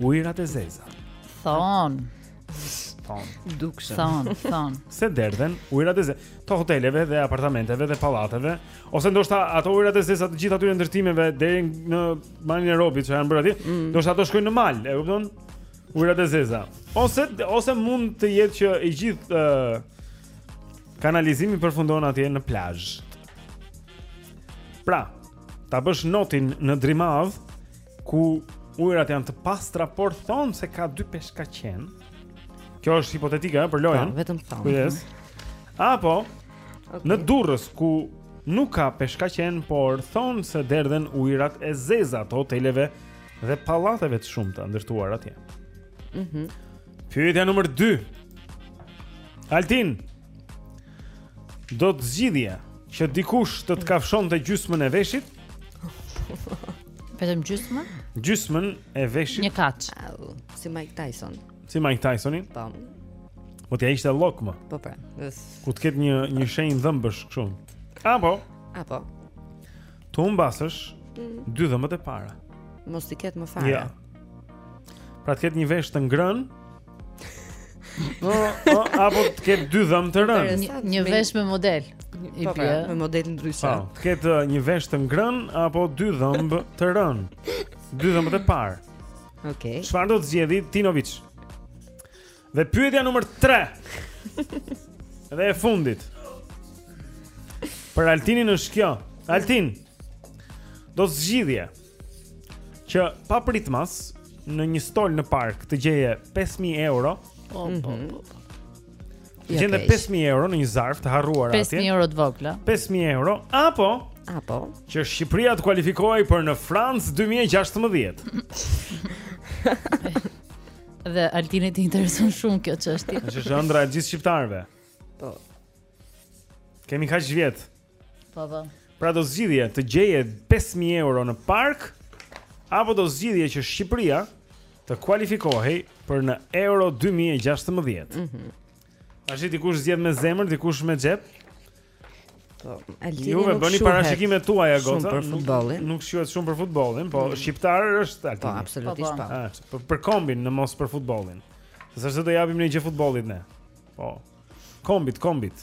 Ujërat e zeza. Thonë. Thonë. Dukshëm. Thonë, thonë. Se derdhen ujërat e zeza të hoteleve dhe apartamenteve dhe pallateve, ose ndoshta ato ujërat e zeza të gjithë atyre ndërtimeve deri në Malin e Robit që janë bërë atje, mm. ndoshta ato shkojnë në mal, e kupton? Ujërat e zeza. Ose ose mund të jetë që i gjithë uh, kanalizimi përfundon atje në plazh. Pra, ta bësh notin në Drymadh, ku ujërat janë të pastra, por thonë se ka dy peshkaqenë. Kjo është hipotetike, për lojën. Po, vetëm thonë. Kujdes. Apo, okay. në Durrës, ku nuk ka peshkaqenë, por thonë se derdhen ujërat e zeza të hoteleve dhe pallateve të shumta ndërtuar atje. Mhm. Mm Pyetja numër 2. Altin, Do të zgjidhje që dikush të të kafshonte gjysmën e veshit Vetëm gjysmën? Gjysmën e veshit Një kaq Si Mike Tyson Si Mike Tysonin? Po Po t'ia hiqte llokmën Po pra Ku t'ketë një, një shenjë dhëmbësh kështu Apo Apo Të humbasësh mm. Dy dhëmbët e parë Mos t'i ketë më fare Ja Pra t'ketë një vesh të ngrënë Po, po, apo të ketë dy dhëmbë të rënë. Një, një vesh me model. I po, pra, me model ndryshe. Po, të ketë uh, një vesh të ngrënë apo dy dhëmbë të rënë. Dy dhëmbët e parë. Okej. Okay. Çfarë do të zgjedhë Tinoviç? Dhe pyetja numër 3. Dhe e fundit. Për Altinin është kjo. Altin. Do të zgjidhje. Që papritmas në një stol në park të gjeje 5000 euro. Po, mm -hmm. po, po. po. Jo, gjeje 5000 euro në një zarf të harruar atje. 5000 euro të vogla. 5000 euro apo apo që Shqipëria të kualifikohej për në Francë 2016. Dhe Altinit i intereson shumë kjo çështje. Është ëndrra e gjithë shqiptarëve. Po. Kemi kaq vjet. Po po. Pra do zgjidhje të gjeje 5000 euro në park apo do zgjidhje që Shqipëria të kualifikohej për në Euro 2016. Mhm. Mm Tashi dikush zgjedh me zemër, dikush me xhep? Po, Altini nuk shquhet. Ju bëni parashikimet tuaja goca. Shumë për futbollin. Nuk shquhet shumë për futbollin, po mm. shqiptar është Altini. Po, absolutisht po. po. Është për, për kombin në mos për futbollin. Se s'do i japim ne gjë futbollit ne. Po. Kombit, kombit.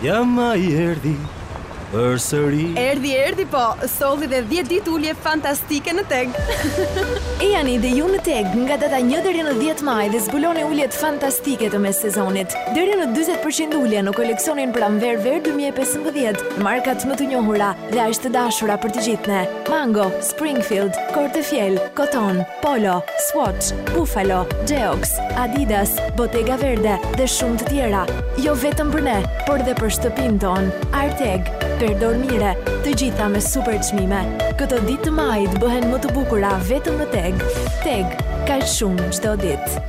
Jam ai erdhi, përsëri. Erdhi, erdhi, po, solli dhe 10 ditë ulje fantastike në Teg. Ejani dhe ju në Teg nga data 1 deri në 10 maj dhe zbuloni uljet fantastike të messezonit. Deri në 40% ulje në koleksionin pranverë verë 2015, markat më të njohura, dhe aq të dashura për të gjithë ne. Mango, Springfield, Cortefiel, Koton, Polo, Swatch, Buffalo, Geox, Adidas, Bottega Verde dhe shumë të tjera. Jo vetëm për ne, por dhe për shtëpinë tonë, Arteg, Perdormire, të gjitha me super çmime. Këto ditë të majit bëhen më të bukura vetëm në Teg. Teg, kaq shumë çdo ditë.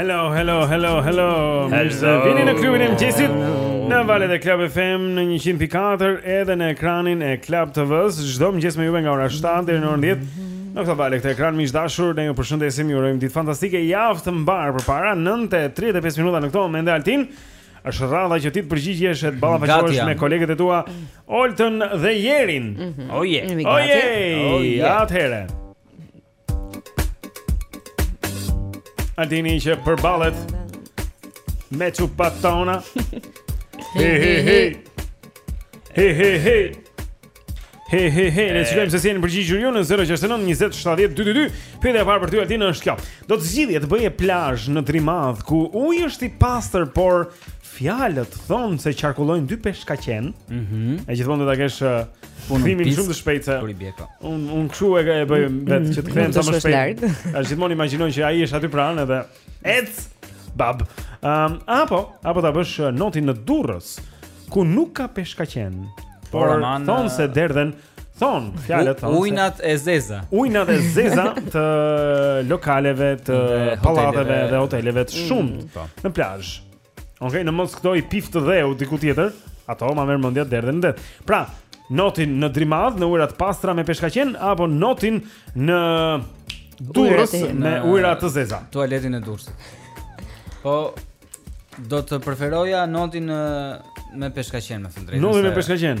Hello, hello, hello, hello. Mirë se vini në klubin e mëngjesit. Në valët e Club FM në 100.4 edhe në ekranin e Club TV-s. Çdo mëngjes me juve nga ora 7 deri në orën 10. Në këto vale këtë ekran miq të dashur, ne ju përshëndesim, ju urojmë ditë fantastike, javë të mbarë përpara, 9:35 minuta në këto momente Altin. Është rradha që ti të përgjigjesh e të ballafaqohesh me koleget e tua Oltën dhe Jerin. Mm -hmm. Oh yeah. Oh yeah. Oh yeah. Atëherë. Altini që përballet me çupat tona. He he he. He he he. He he he, le të shikojmë se si jeni përgjigjur ju në 069 20 70 222. Pyetja e parë për ty Altin është kjo. Do të zgjidhje të bëje plazh në Drimadh ku uji është i pastër, por fjalët thonë se qarkullojnë dy peshkaqenë. Mhm. Mm e gjithmonë do ta kesh punën shumë të shpejtë. Kur i bie këto. Un un kshu e e bëj vetë që të kthehem sa më shpejt. Është gjithmonë imagjinoj që ai është aty pranë edhe Ec bab. Ëm, um, apo, apo ta bësh uh, notin në Durrës, ku nuk ka peshkaqen. Por, por aman, thonë se uh, derdhen thonë fjalët thonë. Ujnat e zeza. Ujnat e zeza të lokaleve, të pallateve dhe hoteleve të mm, shumtë mm, po. në plazh. Ok, në mos këto i piftë dheu diku tjetër, ato ma merr mendja derdhen në det. Pra, notin në Drimadh në ujëra të pastra me peshkaqen apo notin në Durrës me ujëra të zeza. Tualetin e Durrës. Po do të preferoja notin në me peshkaqen me thënë drejt. Notin me peshkaqen.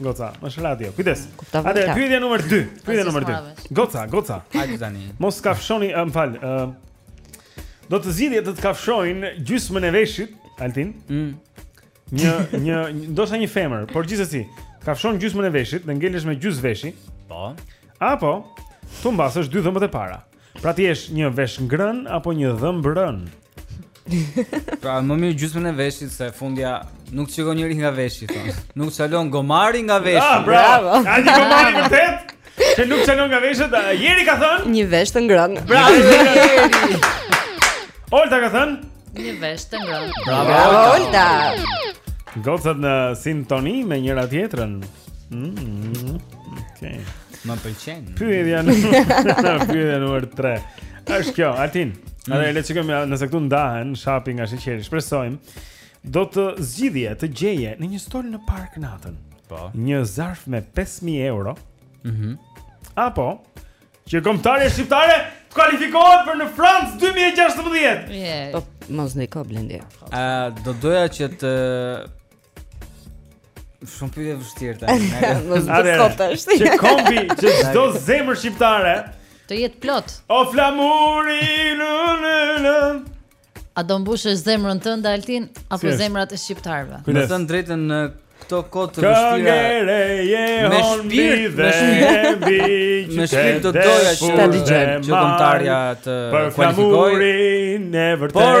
Goca, është radio. Kujdes. Atë pyetja numër 2. Pyetja numër 2. Goca, goca. Hajde tani. Mos kafshoni, më fal. Do të zgjidhje të të kafshojnë gjysmën e veshit, Altin. Mm. Një një ndoshta një femër, por gjithsesi, të kafshon gjysmën e veshit dhe ngelesh me gjysmë veshi. Po. Apo të humbasësh dy dhëmbët e para. Pra të jesh një vesh ngrënë apo një dhëmb rënë? Pra më mirë gjysmën e veshit se fundja nuk shikon njëri nga veshit. Po. Nuk çalon gomari nga veshi. Ah, bravo. A njeh gomari vërtet. Që nuk çalon nga veshët, Jeri ka thënë një vesh të ngrënë. Bravo Jeri. Olta ka thënë një vesh të ngrënë. Bravo Olta. Gocat në sintoni me njëra tjetrën. Mm -hmm. Okej. Më pëlqen. Pyetja në pyetja numër 3. Është kjo, Altin. Mm. Edhe le të shikojmë nëse këtu ndahen shapi nga sheqeri. Shpresojmë. Do të zgjidhje, të gjeje në një stol në park natën. Po. Një zarf me 5000 euro. Mhm. Apo që kombëtarja shqiptare të kualifikohet për në Francë 2016. Je. Po mos ndiko Blendi. A do doja që të Shumë pyetje e vështirë tani. Mos diskutosh. Që kombi, që çdo zemër shqiptare të jetë plot. O flamuri në në në. A do mbushësh zemrën tënde Altin apo zemrat e shqiptarëve? Të them të drejtën në këto kohë të vështira. Me shpirt, me shpirt, me shpirt të doja që ta dëgjojmë që kombëtarja të kualifikohet. Por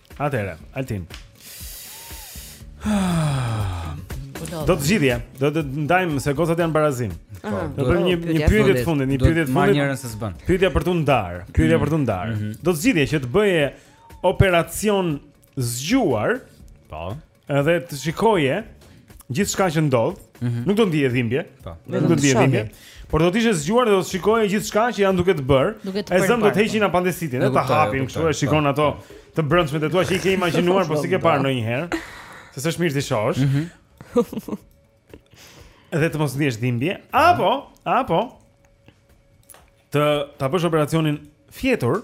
Atëherë, Altin. Do të zgjidhje, do të ndajmë se gocat janë barazim. Po, do bëjmë një një pyetje të fundit, një pyetje të fundit. Njërin se s'bën. Pyetja për t'u ndarë, pyetja për t'u mhm. ndarë. Mhm. Do të zgjidhje që të bëje operacion zgjuar, po, Edhe të shikoje gjithçka që ndodh, mm -hmm. nuk do të ndihje dhimbje, po. nuk do të ndihje dhimbje, por do të ishe zgjuar dhe do të shikoje gjithçka që janë duke të bërë, e zëmë se do të heqin po. apandesitin, e të hapin, kështu e po. shikon ato të brendshmet e tua që i ke imagjinuar, po s'i ke parë ndonjëherë, se s'është mirë t'i shohësh, mm -hmm. dhe të mos ndihje dhimbje, apo, apo, të, ta bësh operacionin fjetur,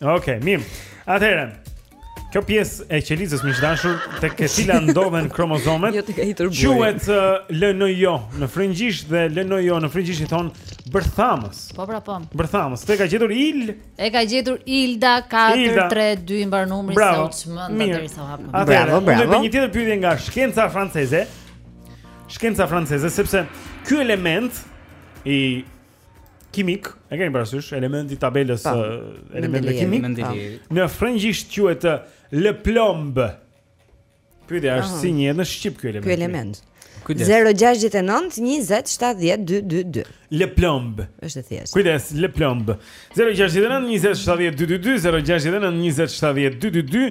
Okej, okay, mirë. Atëherë, Kjo pjesë e qelizës miq të dashur tek e cila ndodhen kromozomet. Jo tek ai tërbuj. Quhet uh, le noyau në frëngjisht dhe le noyau në frëngjisht i thonë bërthamës. Po pra po. Bërthamës. E ka gjetur Il. E ka gjetur Ilda 432 i mbaron numri sa u çmend derisa u hap. Bravo, bravo. Një tjetër pyetje nga shkenca franceze. Shkenca franceze sepse ky element i kimik, e keni parasysh element i tabelës së elementëve kimikë. Në frëngjisht quhet le plomb. Pyetja është si njihet në shqip ky element. Ky element. 0-6-9-20-7-10-2-2-2 Le plomb është e thjesht Kujdes, le plomb 0-6-9-20-7-10-2-2-2 0-6-9-20-7-10-2-2-2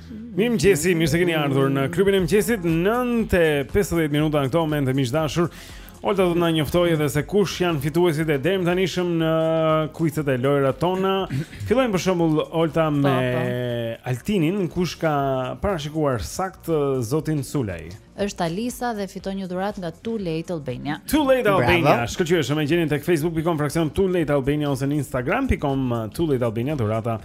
Mirëmëngjesi, mirë se keni ardhur në Klubin e Mëngjesit 9.50 minuta në këto momente miq të dashur Olta do të na njoftojë edhe se kush janë fituesit e deritanishëm në kuicet e lojërat tona Fillojmë për shembull Olta po, me po. Altinin kush ka parashikuar saktë Zotin Sulej është Alisa dhe fiton një dhuratë nga Too Late Albania Too Late Albania, shkëlqyeshëm e gjeni te Facebook pikë com fraksion Too Late Albania ose në Instagram pikë com Too Late Albania dhurata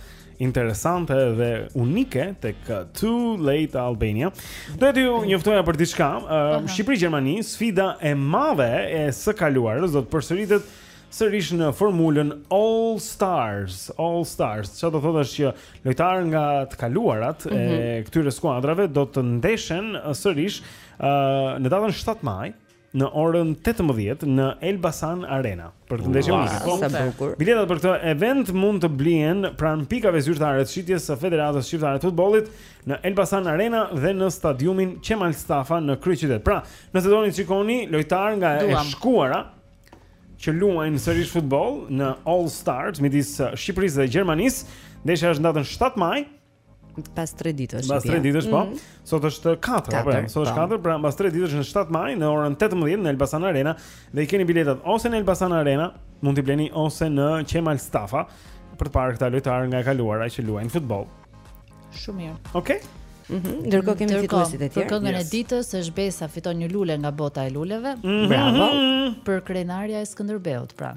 interesante dhe unike tek uh, Too Late Albania. Doja t'ju njoftoja për diçka, uh, Shqipëri-Gjermani, sfida e madhe e së kaluarës do të përsëritet sërish në formulën All Stars, All Stars. Çfarë do thotë është që lojtarë nga të kaluarat mm -hmm. e mhm. këtyre skuadrave do të ndeshen uh, sërish uh, në datën 7 maj në orën 18 në Elbasan Arena për këtë ndeshje unike. Po, sa bukur. Biletat për këtë event mund të blihen pranë pikave zyrtare të shitjes së Federatës Shqiptare të Futbollit në Elbasan Arena dhe në stadiumin Qemal Stafa në kryeqytet. Pra, nëse doni të shikoni lojtarë nga e Duam. shkuara që luajnë sërish futboll në All Stars midis uh, Shqipërisë dhe Gjermanisë, ndeshja është në datën 7 maj. Pas 3 ditësh. Pas 3 ditësh po. Mm. Sot është 4, apo jo? Sot është 4, po. pra pas 3 ditësh në 7 maj në orën 18 në Elbasan Arena dhe i keni biletat ose në Elbasan Arena, mund t'i bleni ose në Qemal Stafa për të parë këta lojtarë nga e kaluara që luajnë futboll. Shumë mirë. Okej. Okay. Mhm. Ndërkohë kemi Ndërkohë, fituesit e tjerë. Për këngën yes. e ditës është Besa fiton një lule nga bota e luleve. Mm -hmm. Bravo. Për krenaria e Skënderbeut, pra.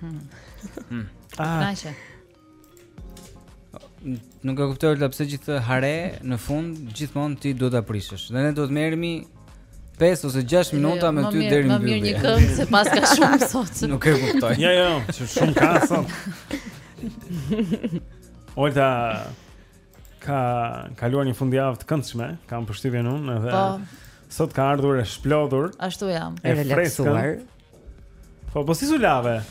Hmm. Hmm. Ah. Naqe. Nuk e kuptoj Olta pse gjithë herë në fund gjithmonë ti duhet ta prishësh. Dhe ne duhet merremi 5 ose 6 minuta me ty deri në dy. Më mirë një këngë se pas ka shumë sot. Nuk e kuptoj. Jo, jo, shumë ka sot. Olta ka kaluar një fundjavë të këndshme, kam përshtypjen unë edhe. Po. Sot ka ardhur e çlodhur. Ashtu jam. E relaksuar. Po po se s'u lave.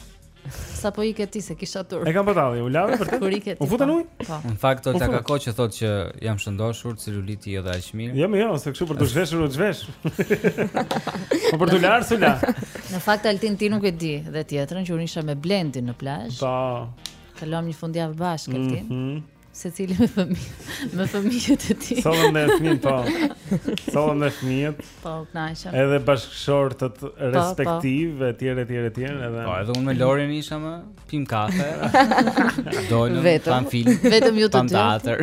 Sapo ike ti se kisha turp. E kam patalli, u lave për të. U futën po. ujë? Po. Në fakt Olta ka kohë që thotë jam shëndoshur, celuliti jo dhe aq mirë. Jo, jo, se kështu për të zhveshur u zhvesh. Po për të larë s'u la. Në fakt Altin ti nuk e di dhe tjetrën që unë isha me Blendin në plazh. Po. Kaluam një fundjavë bashkë Altin. Mhm. Secili me fëmijë, me fëmijët e tij. Sa me fëmijët, po. Sa me fëmijët. Po, u knaqëm. Edhe bashkëshortët po, po. respektiv, po, po. tjere, tjere, tjere. Edhe... Po, edhe unë me Lorin isha më, pim kafe, dolëm, pam film, vetëm ju të dy.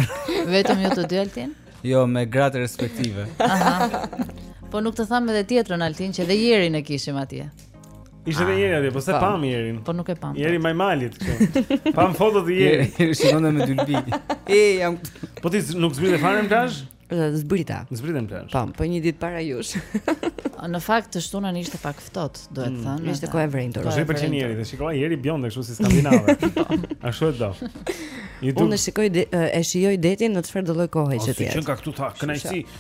vetëm ju të dy Altin? Jo, me gratë respektive. Aha. Po nuk të thamë edhe tjetrën, Altin, që edhe Jerin e kishim atje. Ishte dhe Jeri atje, po s'e pam Jerin Po nuk e pam Jeri maj malit këtu Pam foto të Jerit Jeri shikonte me dylbi E, jam Po ti nuk zbrite fare në plazh? Zbrita Zbrita në plazh Po, po një dit para jush Në fakt të shtunën ishte pak ftohtë, duhet mm, thënë Ishte kohë e vrenjtur Po shri për qenë jeri dhe shikoj Jeri bjond dhe kështu si skandinave po. Ashtu e do Unë e shikoj e shijoj detin në çfarëdo lloj kohe që t'jetë Qënë ka këtu tha, kënaqësi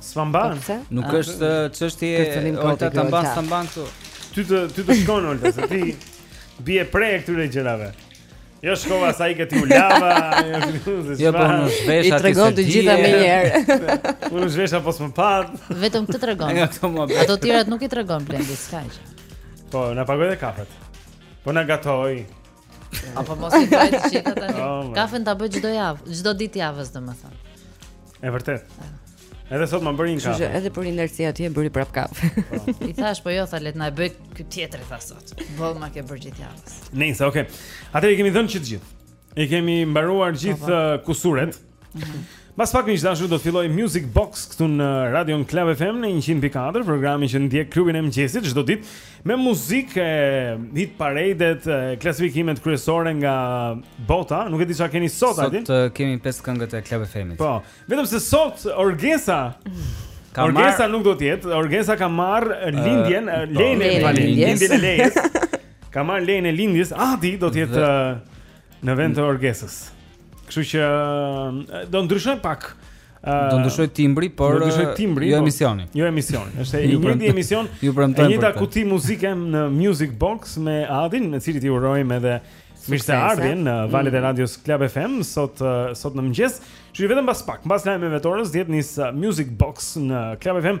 S'ta mban. Po Nuk ah. është uh, çështje Olta ta mban s'ta mban këtu. Ty të ty të shkon Olta se ti bie prej këtyre gjërave. Jo shkova sa ike ti u lava. Jo po u zhvesha. I tregon të gjitha me një herë. U zhvesha po s'më patë. Vetëm të tregon. Nga këto më bëj. Ato tjerat nuk i tregon Blendi s'ka. Po, na pagoi dhe kafet. Po na gatoi. Apo mos i bëj të gjitha tani. Oh, Kafen ta bëj çdo javë, çdo ditë javës domethënë. E vërtet. Edhe sot më bëri një kafe. Kështu edhe për inerci aty e bëri prap kafe. Po. I thash po jo, tha let na e bëj ky tjetri tha sot. Boll ma ke bërë gjithë javës. Nice, okay. Atëherë kemi thënë t'gjitha. E kemi mbaruar po, gjithë po. Uh, kusuret. Mbas pak miq dashur do të filloj Music Box këtu në Radio Club FM në 104, programin që ndjek klubin e mëngjesit çdo ditë me muzikë, hit paredet, klasifikimet kryesore nga bota. Nuk e di çfarë keni sot Adi. Sot kemi pesë këngët e Club FM-it. Po, vetëm se sot Orgesa ka marr Orgesa nuk do të jetë, Orgesa ka marr lindjen, uh, lejen e lindjes. Ka marr lejen e lindjes. Adi do të jetë Në vend të Orgesës. Kështu që do ndryshoj pak. Do ndryshoj timbri, por do ndryshoj timbri, jo po, emisioni. Jo emisioni. Është i njëjti emision. Ju premtoj. E njëjta kuti muzike në Music Box me Adin, të cilit i urojmë edhe mirëseardhjen në mm. valët e radios Club FM Sot, uh, sot në mëngjes Që vetëm pas pak Mbas lajmeve të orës dhjetë nis uh, Music Box në Club FM